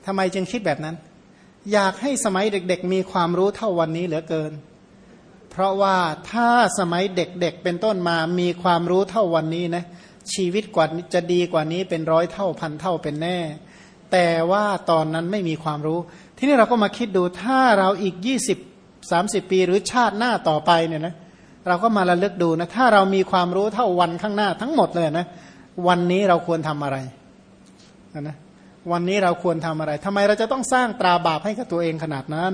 ทำไมจึงคิดแบบนั้น อยากให้สมัยเด็กๆ มีความรู้เท่าวันนี้เหลือเกิน เพราะว่าถ้าสมัยเด็กๆเป็นต้นมามีความรู้เท่าวันนี้นะชีวิตกว่าจะดีกว่านี้เป็นร้อยเท่าพันเท่าเป็นแน่ แต่ว่าตอนนั้นไม่มีความรู้ ทีนี้เราก็มาคิดดูถ้าเราอีกยี่สิบสามสิบปีหรือชาติหน้าต่อไปเนี่ยนะ เราก็มาระลึกดูนะถ้าเรามีความรู้เท่าวันข้างหน้าทั้งหมดเลยนะวันนี้เราควรทำอะไรนะวันนี้เราควรทำอะไรทำไมเราจะต้องสร้างตราบาปให้กับตัวเองขนาดนั้น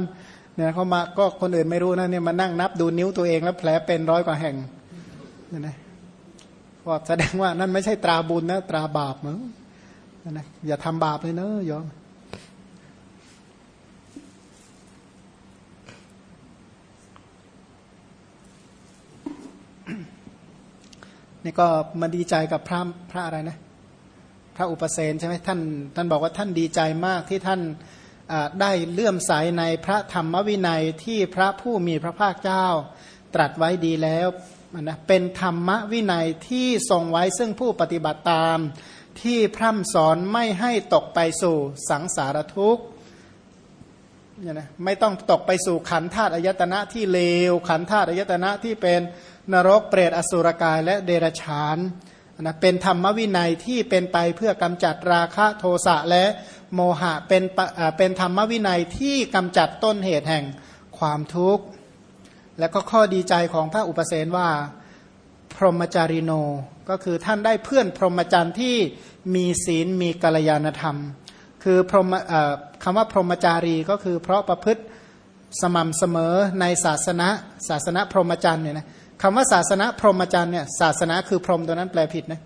เนี่ยเขามาก็คนอื่นไม่รู้นะเนี่ยมานั่งนับดูนิ้วตัวเองแล้วแผลเป็นร้อยกว่าแห่งเนี่ยนะก็แสดงว่านั่นไม่ใช่ตราบุญนะตราบาปมั้งนะอย่าทำบาปเลยเนอะยอม นี่ก็มาดีใจกับพระพระอะไรนะ พระอุปเสนใช่ไหมท่านท่านบอกว่าท่านดีใจมากที่ท่านได้เลื่อมใสในพระธรรมวินัยที่พระผู้มีพระภาคเจ้า ตรัสไว้ดีแล้วนะเป็นธรรมวินัยที่ทรงไว้ซึ่งผู้ปฏิบัติตาม ที่พร่ำสอนไม่ให้ตกไปสู่สังสารทุกข์เนี่ยนะไม่ต้องตกไปสู่ขันธาตุอายตนะที่เลวขันธาตุอายตนะที่เป็น นรกเปรตอสุรกายและเดรฉานนะเป็นธรรมวินัยที่เป็นไปเพื่อกำจัดราคะโทสะและโมหะเป็นเป็นธรรมวินัยที่กำจัดต้นเหตุแห่งความทุกข์ และก็ข้อดีใจของพระอุปเสนว่า พรหมจาริโน ก็คือท่านได้เพื่อนพรหมจรรย์ที่มีศีลมีกัลยาณธรรม คือพรหมคำว่าพรหมจารีก็คือเพราะประพฤติสม่ำเสมอในศาสนาศาสนาพรหมจรรย์เนี่ยนะ คำว่าศาสนาพรหมจรรย์เนี่ยศาสนาคือพรหมตัวนั้นแปลผิดนะ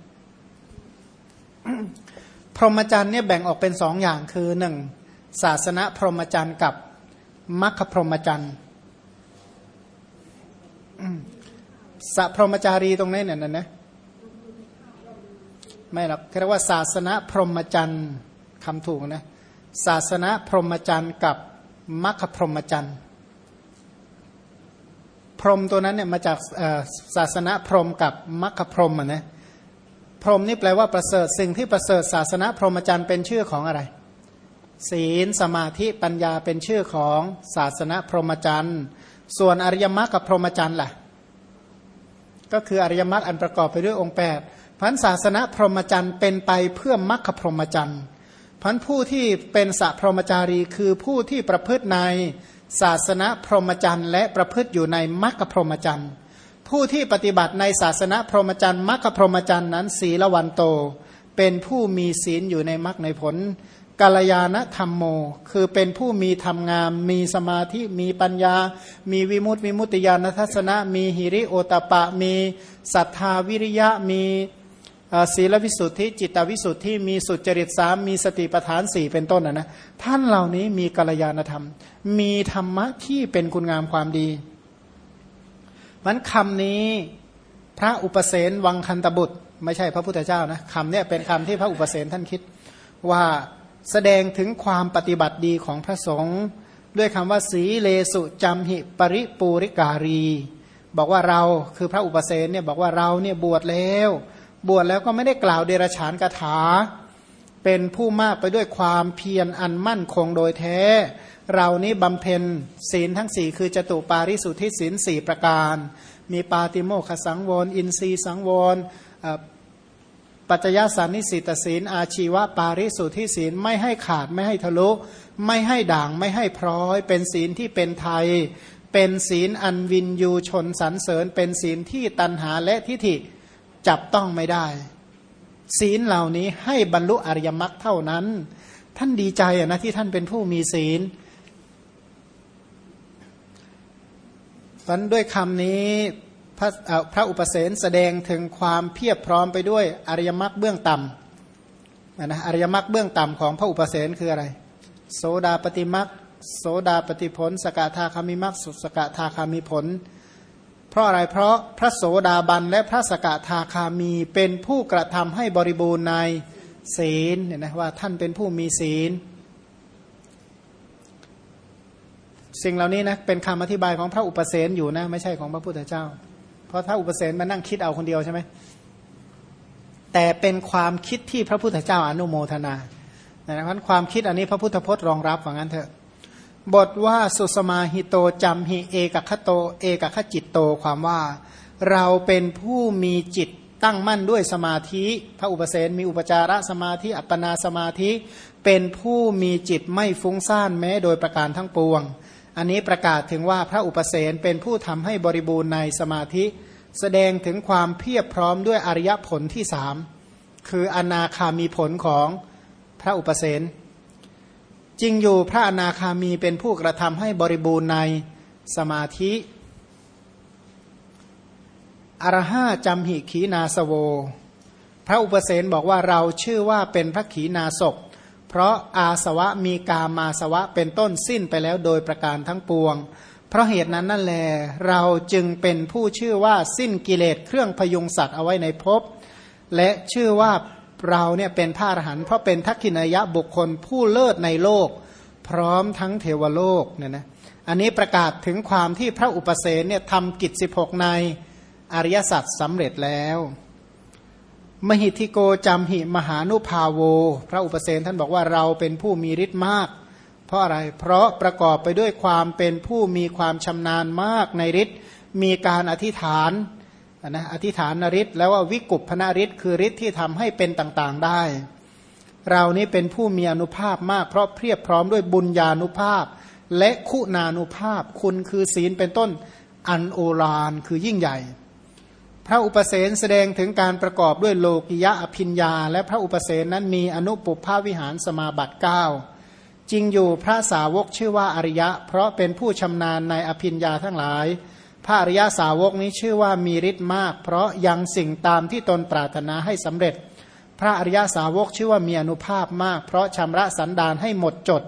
พรหมจรรย์เนี่ยแบ่งออกเป็นสองอย่างคือหนึ่งศาสนาพรหมจรรย์กับมัคคพรหมจรรย์สัพรหมจารีตรงนี้เนี่ยนะนะไม่หรอกเรียกว่าศาสนาพรหมจรรย์คำถูกนะศาสนาพรหมจรรย์กับมัคคพรหมจรรย์ พรหมตัวนั้นเนี่ยมาจากศาสนาพรหมกับมัคคพรหมนะพรหมนี่แปลว่าประเสริฐสิ่งที่ประเสริฐศาสนาพรหมจรรย์เป็นชื่อของอะไร ศีลสมาธิปัญญาเป็นชื่อของศาสนาพรหมจรรย์ส่วนอริยมรรคกับพรหมจรรย์ล่ะ ก็คืออริยมรรคอันประกอบไปด้วยองค์8พันศาสนาพรหมจรรย์เป็นไปเพื่อมรรคพรหมจรรย์พันผู้ที่เป็นสัพพรหมจารีคือผู้ที่ประพฤติใน ศาสนาพรหมจรรย์ และประพฤติอยู่ในมรรคพรหมจรรย์ ผู้ที่ปฏิบัติในศาสนาพรหมจรรย์มรรคพรหมจรรย์นั้นศีลวันโต เป็นผู้มีศีลอยู่ในมรรคในผลกาลยานธรรมโม คือเป็นผู้มีธรรมงาม มีสมาธิ มีปัญญา มีวิมุตติวิมุตติญาณทัศนะ มีหิริโอตปะ มีศรัทธาวิริยะ มี ศีลวิสุทธิจิตวิสุทธิมีสุจริตสามมีสติปัฏฐานสี่เป็นต้นนะนะท่านเหล่านี้มีกัลยาณธรรม มีธรรมะที่เป็นคุณงามความดีมันคำนี้พระอุปเสนวังคันตบุตร ไม่ใช่พระพุทธเจ้านะคำนี้เป็นคำที่พระอุปเสนท่านคิด ว่าแสดงถึงความปฏิบัติดีของพระสงฆ์ด้วยคำว่าสีเลสุจำหิปริปูริการี บอกว่าเราคือพระอุปเสนเนี่ยบอกว่าเราเนี่ยบวชแล้ว บวชแล้วก็ไม่ได้กล่าวเดรฉานคาถา เป็นผู้มากไปด้วยความเพียรอันมั่นคงโดยแท้ เรานี้บำเพ็ญศีลทั้งสี่คือจตุปาริสุทธิศีลสี่ประการ มีปาติโมขสังวร อินทรีสังวรปัจจยสันนิสิตศีล อาชีวะปาริสุทธิศีลไม่ให้ขาดไม่ให้ทะลุ ไม่ให้ด่างไม่ให้พร้อย เป็นศีลที่เป็นไทย เป็นศีลอันวินยูชนสรรเสริญ เป็นศีลที่ตันหาและทิฏฐิ จับต้องไม่ได้ ศีลเหล่านี้ให้บรรลุอริยมรรคเท่านั้น ท่านดีใจนะที่ท่านเป็นผู้มีศีลฟันด้วยคำนี้พระพระอุปเสนแสดงถึงความเพียบพร้อมไปด้วยอริยมรรคเบื้องต่ำนะอริยมรรคเบื้องต่ำของพระอุปเสนคืออะไร โสดาปฏิมรรคโสดาปฏิผล สกทาคามิมรรคสุสกทาคามิผล เพราะอะไรเพราะพระโสดาบันและพระสกทาคามีเป็นผู้กระทำให้บริบูรณ์ในศีลเนี่ยนะว่าท่านเป็นผู้มีศีล สิ่งเหล่านี้นะเป็นคำอธิบายของพระอุปเสนอยู่นะไม่ใช่ของพระพุทธเจ้า เพราะถ้าอุปเสนมานั่งคิดเอาคนเดียวใช่ไหมแต่เป็นความคิดที่พระพุทธเจ้าอนุโมทนาดังนั้นความคิดอันนี้พระพุทธพจน์รองรับว่างั้นเถอะ บทว่าสุสมาหิโตจำหิเอกคโต เอกคจิตโตความว่า เราเป็นผู้มีจิตตั้งมั่นด้วยสมาธิ พระอุปเสนมีอุปจารสมาธิ อัปปนาสมาธิ เป็นผู้มีจิตไม่ฟุ้งซ่านแม้โดยประการทั้งปวง อันนี้ประกาศถึงว่าพระอุปเสนเป็นผู้ทำให้บริบูรณ์ในสมาธิ แสดงถึงความเพียบพร้อมด้วยอริยผลที่สามคืออนาคามีผลของพระอุปเสน จริงอยู่พระอนาคามีเป็นผู้กระทำให้บริบูรณ์ในสมาธิอรหาจำหิขีนาสโว พระอุปเสนบอกว่าเราชื่อว่าเป็นพระขีนาศกเพราะอาสวะมีกามาสวะเป็นต้นสิ้นไปแล้วโดยประการทั้งปวง เพราะเหตุนั้นนั่นแหลเราจึงเป็นผู้ชื่อว่าสิ้นกิเลสเครื่องพยุงสัตว์เอาไว้ในภพและชื่อว่า เราเนี่ยเป็นพระอรหันต์เพราะเป็นทักขินายะบุคคลผู้เลิศในโลก พร้อมทั้งเทวโลกเนี่ยนะอันนี้ประกาศถึงความที่พระอุปเสนเนี่ยทำกิจ 16 ในอริยสัจสำเร็จแล้ว มหิทิโกจำหิมหานุภาโว พระอุปเสนท่านบอกว่าเราเป็นผู้มีฤทธิ์มาก เพราะอะไร เพราะประกอบไปด้วยความเป็นผู้มีความชำนาญมากในฤทธิ์มีการอธิษฐาน นะอธิษฐานนฤทธิ์แล้วว่าวิกุปพนาฤทธิ์คือฤทธิ์ที่ทำให้เป็นต่างๆได้ เรานี้เป็นผู้มีอนุภาพมาก เพราะเพียบพร้อมด้วยบุญญาณุภาพ และคุณานุภาพ คุณคือศีลเป็นต้นอันโอฬารคือยิ่งใหญ่ พระอุปเสนแสดงถึงการประกอบด้วยโลกิยะอภิญญา และพระอุปเสนนั้นมีอนุปุภาวิหารสมาบัติ9จริงอยู่พระสาวกชื่อว่าอริยะ เพราะเป็นผู้ชำนาญในอภิญญาทั้งหลาย พระอริยสาวกนี้ชื่อว่ามีฤทธิ์มาก เพราะยังสิ่งตามที่ตนปรารถนาให้สำเร็จ พระอริยสาวกชื่อว่ามีอนุภาพมาก เพราะชำระสันดานให้หมดจด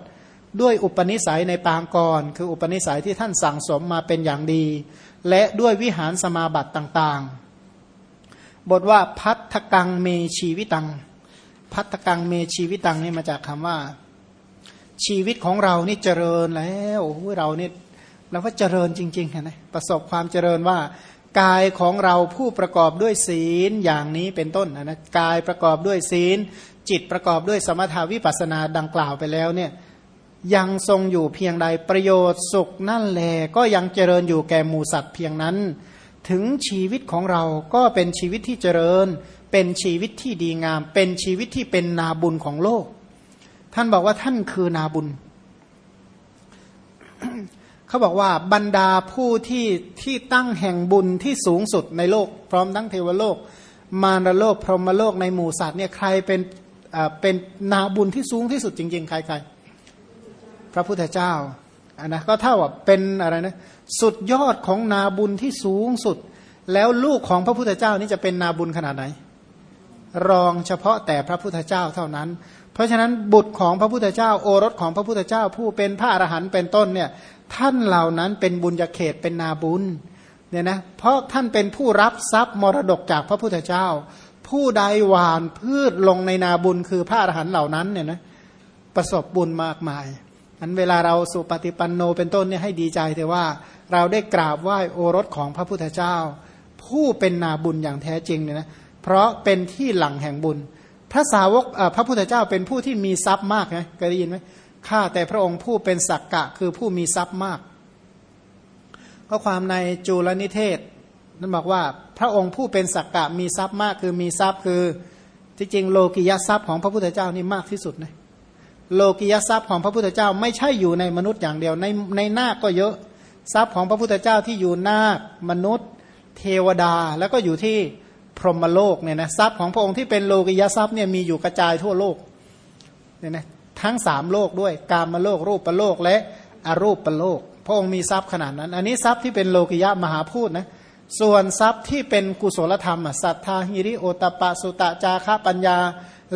ด้วยอุปนิสัยในปางก่อนคืออุปนิสัยที่ท่านสั่งสมมาเป็นอย่างดี และด้วยวิหารสมาบัติต่างๆ บทว่าพัทธกังเมชีวิตัง พัทธกังเมชีวิตังนี่มาจากคำว่า ชีวิตของเรานี่เจริญแล้วเราเนี่ย เราก็เจริญจริงๆนะประสบความเจริญว่ากายของเราผู้ประกอบด้วยศีลอย่างนี้เป็นต้นนะกายประกอบด้วยศีล จิตประกอบด้วยสมถาวิปัสนาดังกล่าวไปแล้วเนี่ยยังทรงอยู่เพียงใดประโยชน์สุขนั่นแหลก็ยังเจริญอยู่แก่หมูสัตว์เพียงนั้น ถึงชีวิตของเราก็เป็นชีวิตที่เจริญ เป็นชีวิตที่ดีงาม เป็นชีวิตที่เป็นนาบุญของโลก ท่านบอกว่าท่านคือนาบุญ เขาบอกว่าบรรดาผู้ที่ที่ตั้งแห่งบุญที่สูงสุดในโลก พร้อมทั้งเทวโลก มารโลกพรหมโลกในหมู่สัตว์เนี่ยใครเป็นเป็นนาบุญที่สูงที่สุดจริง ๆ ใครใครพระพุทธเจ้าอันนะก็เท่ากับเป็นอะไรนะสุดยอดของนาบุญที่สูงสุด แล้วลูกของพระพุทธเจ้านี่จะเป็นนาบุญขนาดไหน รองเฉพาะแต่พระพุทธเจ้าเท่านั้น เพราะฉะนั้นบุตรของพระพุทธเจ้า โอรสของพระพุทธเจ้า ผู้เป็นพระอรหันต์เป็นต้นเนี่ย ท่านเหล่านั้นเป็นบุญญาเขตเป็นนาบุญเนี่ยนะเพราะท่านเป็นผู้รับทรัพย์มรดกจากพระพุทธเจ้า ผู้ใดหวานพืชลงในนาบุญคือพระอรหันต์เหล่านั้นเนี่ยนะประสบบุญมากมายอันเวลาเราสุปฏิปันโนเป็นต้นเนี่ยให้ดีใจแต่ว่าเราได้กราบไหว้โอรสของพระพุทธเจ้า ผู้เป็นนาบุญอย่างแท้จริงเนี่ยนะเพราะเป็นที่หลังแห่งบุญ พระสาวกพระพุทธเจ้าเป็นผู้ที่มีทรัพย์มากนะเคยได้ยินไหม ข้าแต่พระองค์ผู้เป็นสักกะคือผู้มีทรัพย์มากข้อความในจูลนิเทศนั้นบอกว่าพระองค์ผู้เป็นสักกะมีทรัพย์มาก คือมีทรัพย์คือที่จริงโลกิยทรัพย์ของพระพุทธเจ้านี่มากที่สุดนะโลกิยทรัพย์ของพระพุทธเจ้าไม่ใช่อยู่ในมนุษย์อย่างเดียวในในนาคก็เยอะทรัพย์ของพระพุทธเจ้าที่อยู่นาคมนุษย์ เทวดาแล้วก็อยู่ที่พรหมโลกเนี่ยนะทรัพย์ของพระองค์ที่เป็นโลกิยทรัพย์เนี่ยมีอยู่กระจายทั่วโลกเนี่ยนะ ทั้งสามโลกด้วย กามโลก รูปโลกและอรูปโลก พระองค์มีทรัพย์ขนาดนั้น อันนี้ทรัพย์ที่เป็นโลกิยะมหาพูดนะส่วนทรัพย์ที่เป็นกุศลธรรมศรัทธาหิริโอตปะสุตะจาคะปัญญา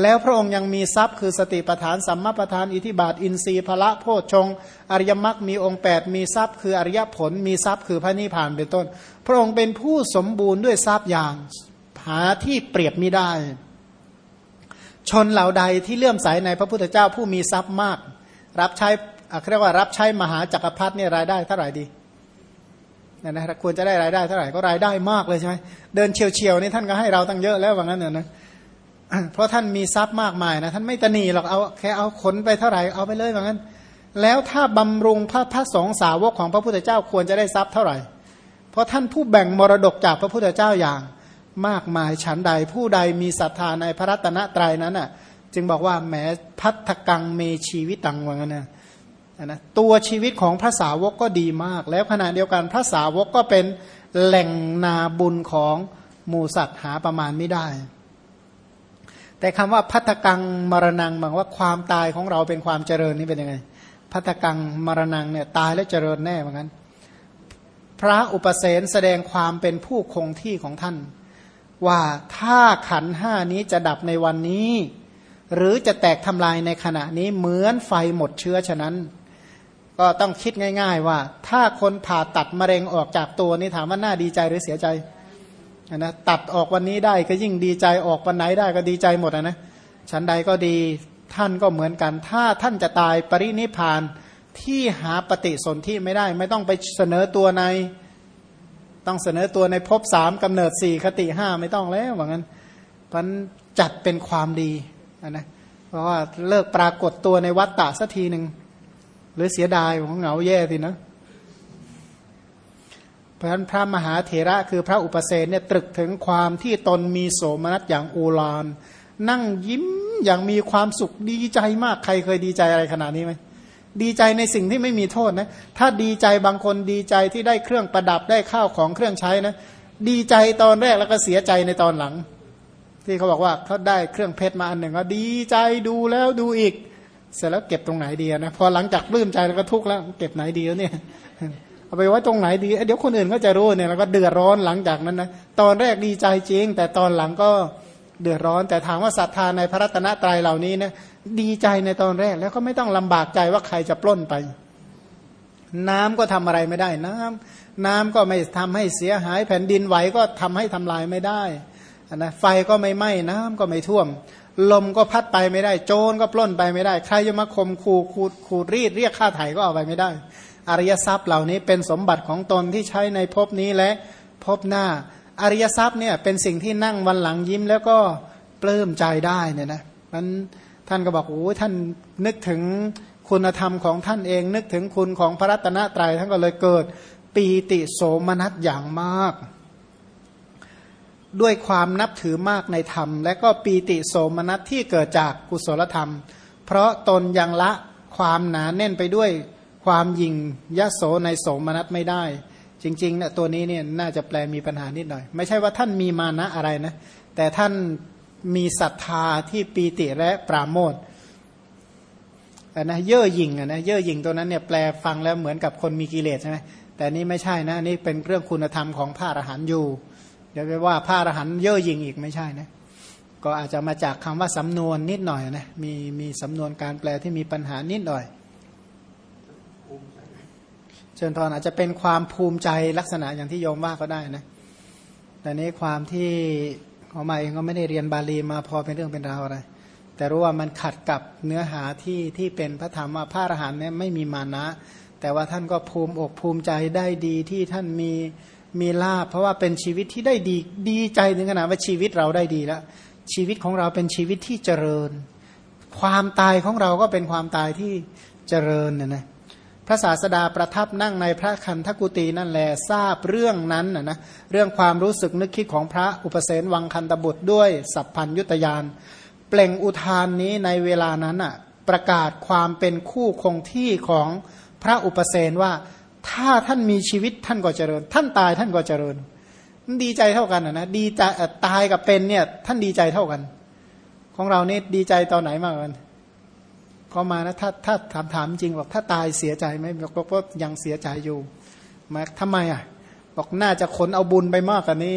แล้วพระองค์ยังมีทรัพย์คือสติปทานสัมมาปทานอิทิบาทอินทรีย์พละโพชฌงอริยมรรคมีองค์ 8 มีทรัพย์คืออริยผล มีทรัพย์คือพระนิพพานเป็นต้น พระองค์เป็นผู้สมบูรณ์ด้วยทรัพย์อย่างหาที่เปรียบไม่ได้ ชนเหล่าใดที่เลื่อมใสในพระพุทธเจ้าผู้มีทรัพย์มาก รับใช้เรียกว่ารับใช้มหาจักรพรรดิเนี่ยรายได้เท่าไหร่ดีนะนะควรจะได้รายได้เท่าไหร่ก็รายได้มากเลยใช่ไหมเดินเฉียวๆนี่ท่านก็ให้เราตั้งเยอะแล้วว่างั้นเนี่ยนะเพราะท่านมีทรัพย์มากมายนะท่านไม่ตนีหรอกเอาแค่เอาขนไปเท่าไหร่เอาไปเลยว่างั้น แล้วถ้าบำรุงพระพระสงฆ์สาวกของพระพุทธเจ้าควรจะได้ทรัพย์เท่าไหร่ เพราะท่านผู้แบ่งมรดกจากพระพุทธเจ้าอย่าง มากมายฉันใดผู้ใดมีศรัทธาในพระรัตนตรัยนั้นน่ะ จึงบอกว่าแม้พัทธกังเมชีวิตังว่างั้นนะนะตัวชีวิตของพระสาวกก็ดีมาก แล้วขณะเดียวกันพระสาวกก็เป็นแหล่งนาบุญของหมูสัตว์หาประมาณไม่ได้ แต่คำว่าพัทกังมรณงหมายว่าความตายของเราเป็นความเจริญนี่เป็นยังไงพัทกังมรณงเนี่ยตายแล้วเจริญแน่เหมือนกันพระอุปเสนแสดงความเป็นผู้คงที่ของท่าน ว่าถ้าขันห้านี้จะดับในวันนี้ หรือจะแตกทำลายในขณะนี้เหมือนไฟหมดเชื้อฉะนั้น ก็ต้องคิดง่าย ๆ ว่า ถ้าคนผ่าตัดมะเร็งออกจากตัวนี่ถามว่าน่าดีใจหรือเสียใจนะตัดออกวันนี้ได้ก็ยิ่งดีใจออกวันไหนได้ก็ดีใจหมดนะชั้นใดก็ดีท่านก็เหมือนกัน ถ้าท่านจะตายปรินิพานที่หาปฏิสนธิไม่ได้ ไม่ต้องไปเสนอตัวใน ต้องเสนอตัวในภพสามกำเนิดสี่คติห้าไม่ต้องแล้วว่างั้นพันจัดเป็นความดีนะเพราะว่าเลิกปรากฏตัวในวัฏฏะสักทีหนึ่งหรือเสียดายของเหงาแย่ทีนะเพราะฉะนั้นพระมหาเถระคือพระอุปเสนเนี่ยตรึกถึงความที่ตนมีโสมนัสอย่างอูลาน นั่งยิ้มอย่างมีความสุขดีใจมากใครเคยดีใจอะไรขนาดนี้ไหม ดีใจในสิ่งที่ไม่มีโทษนะ ถ้าดีใจบางคนดีใจที่ได้เครื่องประดับได้ข้าวของเครื่องใช้นะ ดีใจตอนแรกแล้วก็เสียใจในตอนหลัง ที่เขาบอกว่าเขาได้เครื่องเพชรมาอันหนึ่งก็ดีใจดูแล้วดูอีก เสร็จแล้วเก็บตรงไหนดีนะพอหลังจากปลื้มใจแล้วก็ทุกข์แล้วเก็บไหนดีแล้วเนี่ยเอาไปไว้ตรงไหนดีเดี๋ยวคนอื่นก็จะรู้เนี่ยแล้วก็เดือดร้อนหลังจากนั้นนะตอนแรกดีใจจริง แต่ตอนหลังก็ เดือดร้อน แต่ถามว่าศรัทธาในพระรัตนตรัยเหล่านี้นะดีใจในตอนแรกแล้วก็ไม่ต้องลำบากใจว่าใครจะปล้นไป น้ำก็ทำอะไรไม่ได้ น้ำน้ำก็ไม่ทำให้เสียหาย แผ่นดินไหวก็ทำให้ทำลายไม่ได้นะไฟก็ไม่ไหม้น้ำก็ไม่ท่วม ลมก็พัดไปไม่ได้ โจรก็ปล้นไปไม่ได้ ใครจะมาข่มขู่ขูดขูดรีดเรียกค่าไถ่ก็เอาไปไม่ได้ อริยทรัพย์เหล่านี้เป็นสมบัติของตนที่ใช้ในภพนี้และภพหน้า อริยทรัพย์เนี่ยเป็นสิ่งที่นั่งวันหลังยิ้มแล้วก็ปลื้มใจได้เนี่ยนะมันท่านก็บอกโอ้ท่านนึกถึงคุณธรรมของท่านเอง นึกถึงคุณของพระรัตนตรยัยท่านก็เลยเกิดปีติโสมนัสอย่างมาก ด้วยความนับถือมากในธรรม และก็ปีติโสมนัสที่เกิดจากกุศลธรรม เพราะตนยังละความหนาแน่นไปด้วยความยิงยะโสในโสมนัสไม่ได้ จริงๆเนี่ยตัวนี้เนี่ยน่าจะแปลมีปัญหานิดหน่อย ไม่ใช่ว่าท่านมีมานะอะไรนะ แต่ท่านมีศรัทธาที่ปีติและปราโมทนะเย่อหยิ่งนะเย่อหยิ่งตัวนั้นเนี่ยแปลฟังแล้วเหมือนกับคนมีกิเลสใช่ไหมแต่นี่ไม่ใช่นะนี่เป็นเรื่องคุณธรรมของพระอรหันต์อยู่ เดี๋ยวไปว่าพระอรหันต์เย่อหยิ่งอีกไม่ใช่นะก็อาจจะมาจากคำว่าสำนวนนิดหน่อยนะมีมีสำนวนการแปลที่มีปัญหานิดหน่อย เชิญทอนอาจจะเป็นความภูมิใจลักษณะอย่างที่โยมว่าก็ได้นะแต่นี้ความที่ของมาเองก็ไม่ได้เรียนบาลีมาพอเป็นเรื่องเป็นราวอะไร แต่รู้ว่ามันขัดกับเนื้อหาที่ที่เป็นพระธรรมว่าพระอรหันต์เนี่ยไม่มีมานะ แต่ว่าท่านก็ภูมิอกภูมิใจได้ดีที่ท่านมีมีลาภเพราะว่าเป็นชีวิตที่ได้ดีดีใจถึงขนาดว่าชีวิตเราได้ดีแล้ว ชีวิตของเราเป็นชีวิตที่เจริญ ความตายของเราก็เป็นความตายที่เจริญนะนะ พระศาสดาประทับนั่งในพระคันธกุตีนั่นแหละทราบเรื่องนั้นนะนะเรื่องความรู้สึกนึกคิดของพระอุปเสนวังคันตบุตรด้วยสัพพัญยุตยาน เปล่งอุทานนี้ในเวลานั้นอะประกาศความเป็นคู่คงที่ของพระอุปเสนว่าถ้าท่านมีชีวิตท่านก็เจริญ ท่านตายท่านก็เจริญ ดีใจเท่ากันนะดีใจตายกับเป็นเนี่ยท่านดีใจเท่ากัน ของเรานี่ดีใจตอนไหนมากกัน เขามานะถ้าถ้าถามถามจริงบอกถ้าตายเสียใจไหมบอกว่ายังเสียใจอยู่มาทำไมอะ บอกน่าจะขนเอาบุญไปมากกว่านี้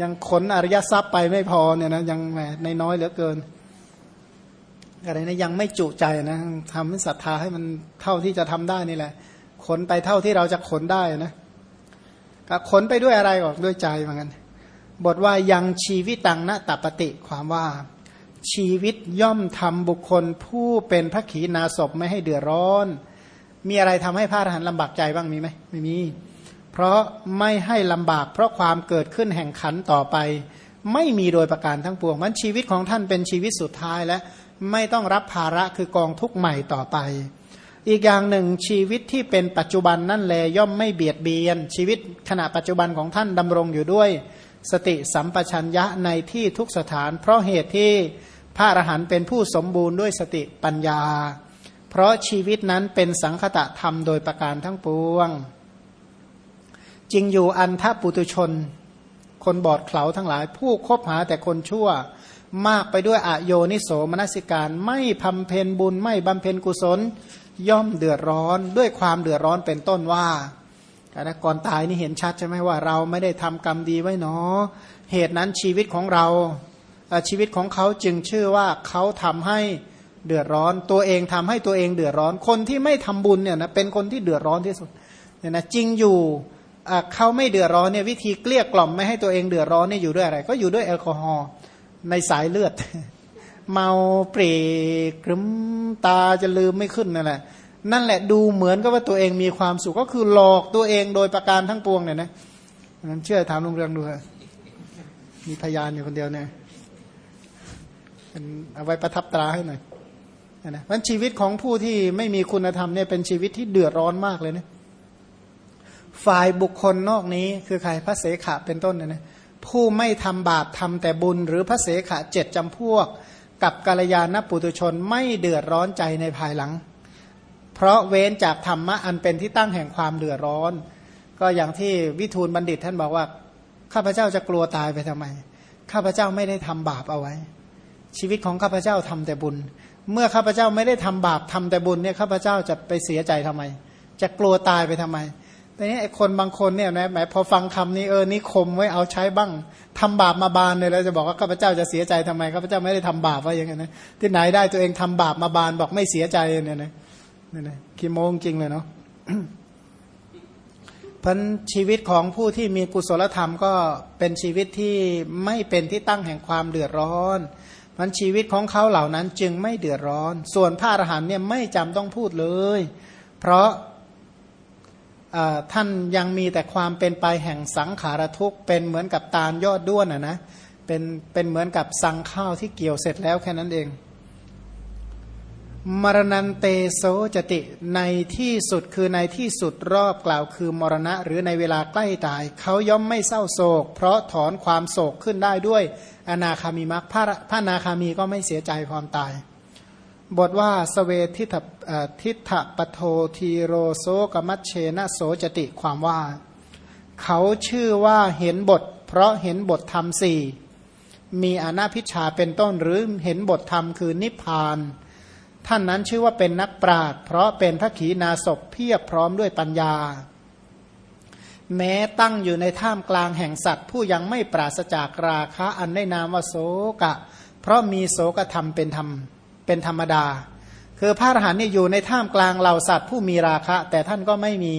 ยังขนอริยทรัพย์ไปไม่พอเนี่ยนะยังแหมในน้อยเหลือเกินอะไรนะยังไม่จุใจนะทำให้ศรัทธาให้มันเท่าที่จะทำได้นี่แหละ ขนไปเท่าที่เราจะขนได้นะก็ขนไปด้วยอะไรก่อนด้วยใจเหมือนกันบทว่ายังชีวิตตังนะตัปติความว่า ชีวิตย่อมทำบุคคลผู้เป็นพระขีณาสพไม่ให้เดือดร้อน มีอะไรทำให้พระอรหันต์ลำบากใจบ้างมีไหมไม่มี เพราะไม่ให้ลำบาก เพราะความเกิดขึ้นแห่งขันต่อไป ไม่มีโดยประการทั้งปวงมันชีวิตของท่านเป็นชีวิตสุดท้ายและไม่ต้องรับภาระคือกองทุกข์ใหม่ต่อไป อีกอย่างหนึ่งชีวิตที่เป็นปัจจุบันนั่นแลย่อมไม่เบียดเบียน ชีวิตขณะปัจจุบันของท่านดำรงอยู่ด้วยสติสัมปชัญญะในที่ทุกสถาน เพราะเหตุที่ พระอรหันต์เป็นผู้สมบูรณ์ด้วยสติปัญญา เพราะชีวิตนั้นเป็นสังคตะธรรมโดยประการทั้งปวงจริงอยู่อันทปุตุชน คนบอดเขาทั้งหลาย ผู้คบหาแต่คนชั่ว มากไปด้วยอโยนิโสมนสิการ ไม่พำเพนบุญไม่บำเพ็ญกุศล ย่อมเดือดร้อนด้วยความเดือดร้อนเป็นต้นว่าก่อนตายนี่เห็นชัดใช่ไหมว่าเราไม่ได้ทำกรรมดีไว้เนาะเหตุนั้นชีวิตของเรา ชีวิตของเขาจึงชื่อว่าเขาทำให้เดือดร้อน ตัวเองทำให้ตัวเองเดือดร้อน คนที่ไม่ทำบุญเนี่ยนะเป็นคนที่เดือดร้อนที่สุดเนี่ยนะจริงอยู่เขาไม่เดือดร้อนเนี่ยวิธีเกลี้ยกล่อมไม่ให้ตัวเองเดือดร้อนเนี่ยอยู่ด้วยอะไร ก็อยู่ด้วยแอลกอฮอล์ในสายเลือด เมาเปรกรึมตาจะลืมไม่ขึ้นนั่นแหละนั่นแหละดูเหมือนกับว่าตัวเองมีความสุขก็คือหลอกตัวเองโดยประการทั้งปวงเนี่ยนะนั้นเชื่อถามลุงเรืองดูมีพยานอยู่คนเดียวเนี่ย เป็นเอาไว้ประทับตราให้หน่อยนะมันชีวิตของผู้ที่ไม่มีคุณธรรมเนี่ยเป็นชีวิตที่เดือดร้อนมากเลยนะฝ่ายบุคคลนอกนี้คือใครพระเสขะเป็นต้นเนี่ยนะผู้ไม่ทำบาปทำแต่บุญ หรือพระเสขะเจ็ดจำพวก กับกาลยานปุตุชนไม่เดือดร้อนใจในภายหลัง เพราะเว้นจากธรรมะอันเป็นที่ตั้งแห่งความเดือดร้อน ก็อย่างที่วิทูลบัณฑิตท่านบอกว่า ข้าพเจ้าจะกลัวตายไปทำไม ข้าพเจ้าไม่ได้ทำบาปเอาไว้ ชีวิตของข้าพเจ้าทำแต่บุญ เมื่อข้าพเจ้าไม่ได้ทำบาปทำแต่บุญเนี่ยข้าพเจ้าจะไปเสียใจทำไม จะกลัวตายไปทำไมแต่นี้ไอ้คนบางคนเนี่ยนะแหมพอฟังคำนี้เออนิคมไว้เอาใช้บ้างทำบาปมาบานเลยแล้วจะบอกว่าข้าพเจ้าจะเสียใจทำไมข้าพเจ้าไม่ได้ทำบาปว่าอย่างไงนะที่ไหนได้ตัวเองทำบาปมาบานบอกไม่เสียใจเนี่ยนะนี่นะขี้โมงจริงเลยเนาะพันชีวิตของผู้ที่มีกุศลธรรมก็เป็นชีวิตที่ไม่เป็นที่ตั้งแห่งความเดือดร้อน มันชีวิตของเขาเหล่านั้นจึงไม่เดือดร้อน ส่วนพระอรหันต์เนี่ยไม่จำต้องพูดเลย เพราะท่านยังมีแต่ความเป็นไปแห่งสังขารทุกข์เป็นเหมือนกับตาลยอดด้วนอะนะเป็นเป็นเหมือนกับสังข้าวที่เกี่ยวเสร็จแล้วแค่นั้นเอง มรณนเตโซจติในที่สุดคือในที่สุดรอบกล่าวคือมรณะหรือในเวลาใกล้ตาย เขาย่อมไม่เศร้าโศก เพราะถอนความโศกขึ้นได้ด้วย อนาคามีมักพระพระนาคามีก็ไม่เสียใจความตาย บทว่าสเวทิฏทิฏฺฐปโท ธีโรโสกมชฺเฌ น โสจติความว่า เขาชื่อว่าเห็นบท เพราะเห็นบทธรรมสี่มีอนภิชฌาเป็นต้นหรือเห็นบทธรรมคือนิพพาน ท่านนั้นชื่อว่าเป็นนักปราชญ์เพราะเป็นพระขีณาสพเพียบพร้อมด้วยปัญญา แม้ตั้งอยู่ในท่ามกลางแห่งสัตว์ ผู้ยังไม่ปราศจากราคะอันได้นามว่าโสกะ เพราะมีโสกธรรมเป็นธรรมเป็นธรรมดา คือพระอรหันต์เนี่ยอยู่ในท่ามกลางเหล่าสัตว์ ผู้มีราคะ แต่ท่านก็ไม่มี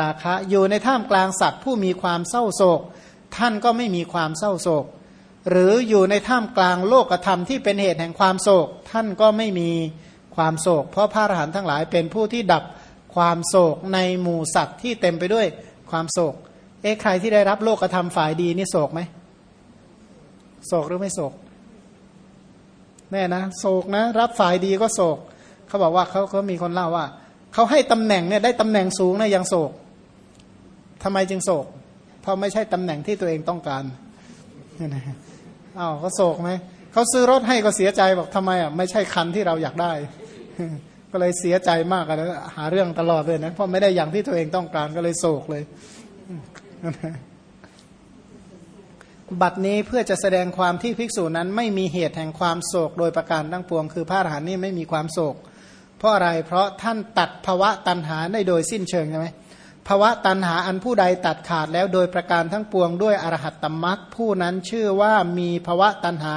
ราคะ อยู่ในท่ามกลางสัตว์ ผู้มีความเศร้าโศก ท่านก็ไม่มีความเศร้าโศก หรืออยู่ในท่ามกลางโลกธรรมที่เป็นเหตุแห่งความโศก ท่านก็ไม่มีความโศก เพราะพระอรหันต์ทั้งหลายเป็นผู้ที่ดับความโศกในหมู่สัตว์ที่เต็มไปด้วย ความโศก เอ๊ะใครที่ได้รับโลกธรรมฝ่ายดีนี่โศกไหมโศกหรือไม่โศกแน่นะโศกนะ รับฝ่ายดีก็โศก เขาบอกว่าเขาเขามีคนเล่าว่าเขาให้ตำแหน่งเนี่ยได้ตำแหน่งสูงนะยังโศกทำไมจึงโศก เพราะไม่ใช่ตำแหน่งที่ตัวเองต้องการอ้าวเขาโศกไหมเขาซื้อรถให้ก็เสียใจบอกทำไมอะไม่ใช่คันที่เราอยากได้ ก็เลยเสียใจมากเลยหาเรื่องตลอดเลยนะเพราะไม่ได้อย่างที่ตัวเองต้องการก็เลยโศกเลยบัดนี้เพื่อจะแสดงความที่ภิกษุนั้นไม่มีเหตุแห่งความโศกโดยประการทั้งปวง คือพระอรหันต์นี่ไม่มีความโศก เพราะอะไรเพราะท่านตัดภวะตันหาได้โดยสิ้นเชิงใช่ไหมภวะตันหาอันผู้ใดตัดขาดแล้วโดยประการทั้งปวงด้วยอรหัตตมรักผู้นั้นชื่อว่ามีภวะตันหา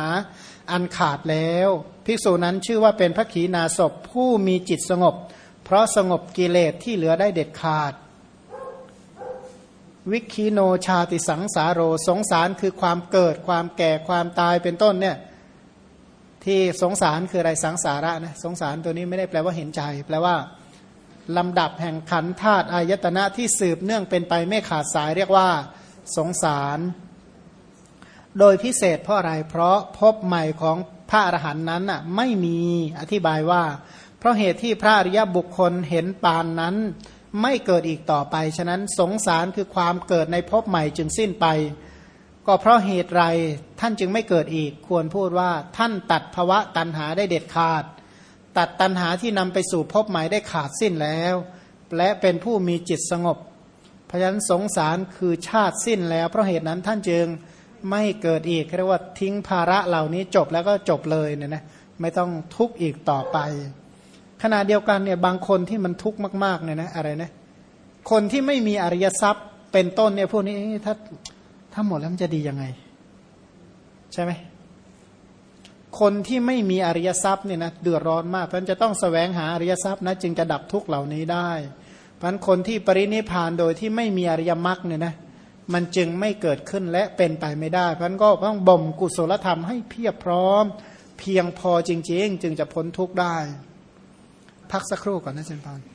อันขาดแล้ว ภิกษุนั้นชื่อว่าเป็นพระขีณาสพผู้มีจิตสงบ เพราะสงบกิเลสที่เหลือได้เด็ดขาด วิคีโนชาติสังสารโรสงสารคือความเกิดความแก่ความตายเป็นต้นเนี่ยที่สงสารคืออะไรสังสาระนะสงสารตัวนี้ไม่ได้แปลว่าเห็นใจ แปลว่าลำดับแห่งขันธาตุอายตนะที่สืบเนื่องเป็นไปไม่ขาดสายเรียกว่า สงสาร โดยพิเศษเพราะอะไร เพราะพบใหม่ของพระอรหันต์นั้นอะไม่มีอธิบายว่า เพราะเหตุที่พระอริยบุคคลเห็นปานนั้น ไม่เกิดอีกต่อไป ฉะนั้นสงสารคือความเกิดในภพใหม่จึงสิ้นไป ก็เพราะเหตุไรท่านจึงไม่เกิดอีก ควรพูดว่าท่านตัดภวะตันหาได้เด็ดขาด ตัดตันหาที่นำไปสู่ภพใหม่ได้ขาดสิ้นแล้ว และเป็นผู้มีจิตสงบ เพราะฉะนั้นสงสารคือชาติสิ้นแล้ว เพราะเหตุนั้นท่านจึง ไม่เกิดอีกเรียกว่าทิ้งภาระเหล่านี้จบแล้วก็จบเลยเนี่ยนะไม่ต้องทุกข์อีกต่อไป ขณะเดียวกันเนี่ยบางคนที่มันทุกข์มากๆเนี่ยนะอะไรนะคนที่ไม่มีอริยทรัพย์เป็นต้นเนี่ยพวกนี้ถ้าถ้าหมดแล้วมันจะดียังไง ใช่ไหมคนที่ไม่มีอริยทรัพย์เนี่ยนะเดือดร้อนมากเพราะนั้นจะต้องสแสวงหาอริยทรัพย์นะจึงจะดับทุกข์เหล่านี้ได้เพราะนั้นคนที่ปรินิพานโดยที่ไม่มีอริยมรรคเนี่ยนะ มันจึงไม่เกิดขึ้นและเป็นไปไม่ได้เพราะนั้นก็ต้องบ่มกุศลธรรมให้เพียบพร้อม เพียงพอจริง ๆ จึงจะพ้นทุกข์ได้ พักสักครู่ก่อนนะเจนพาน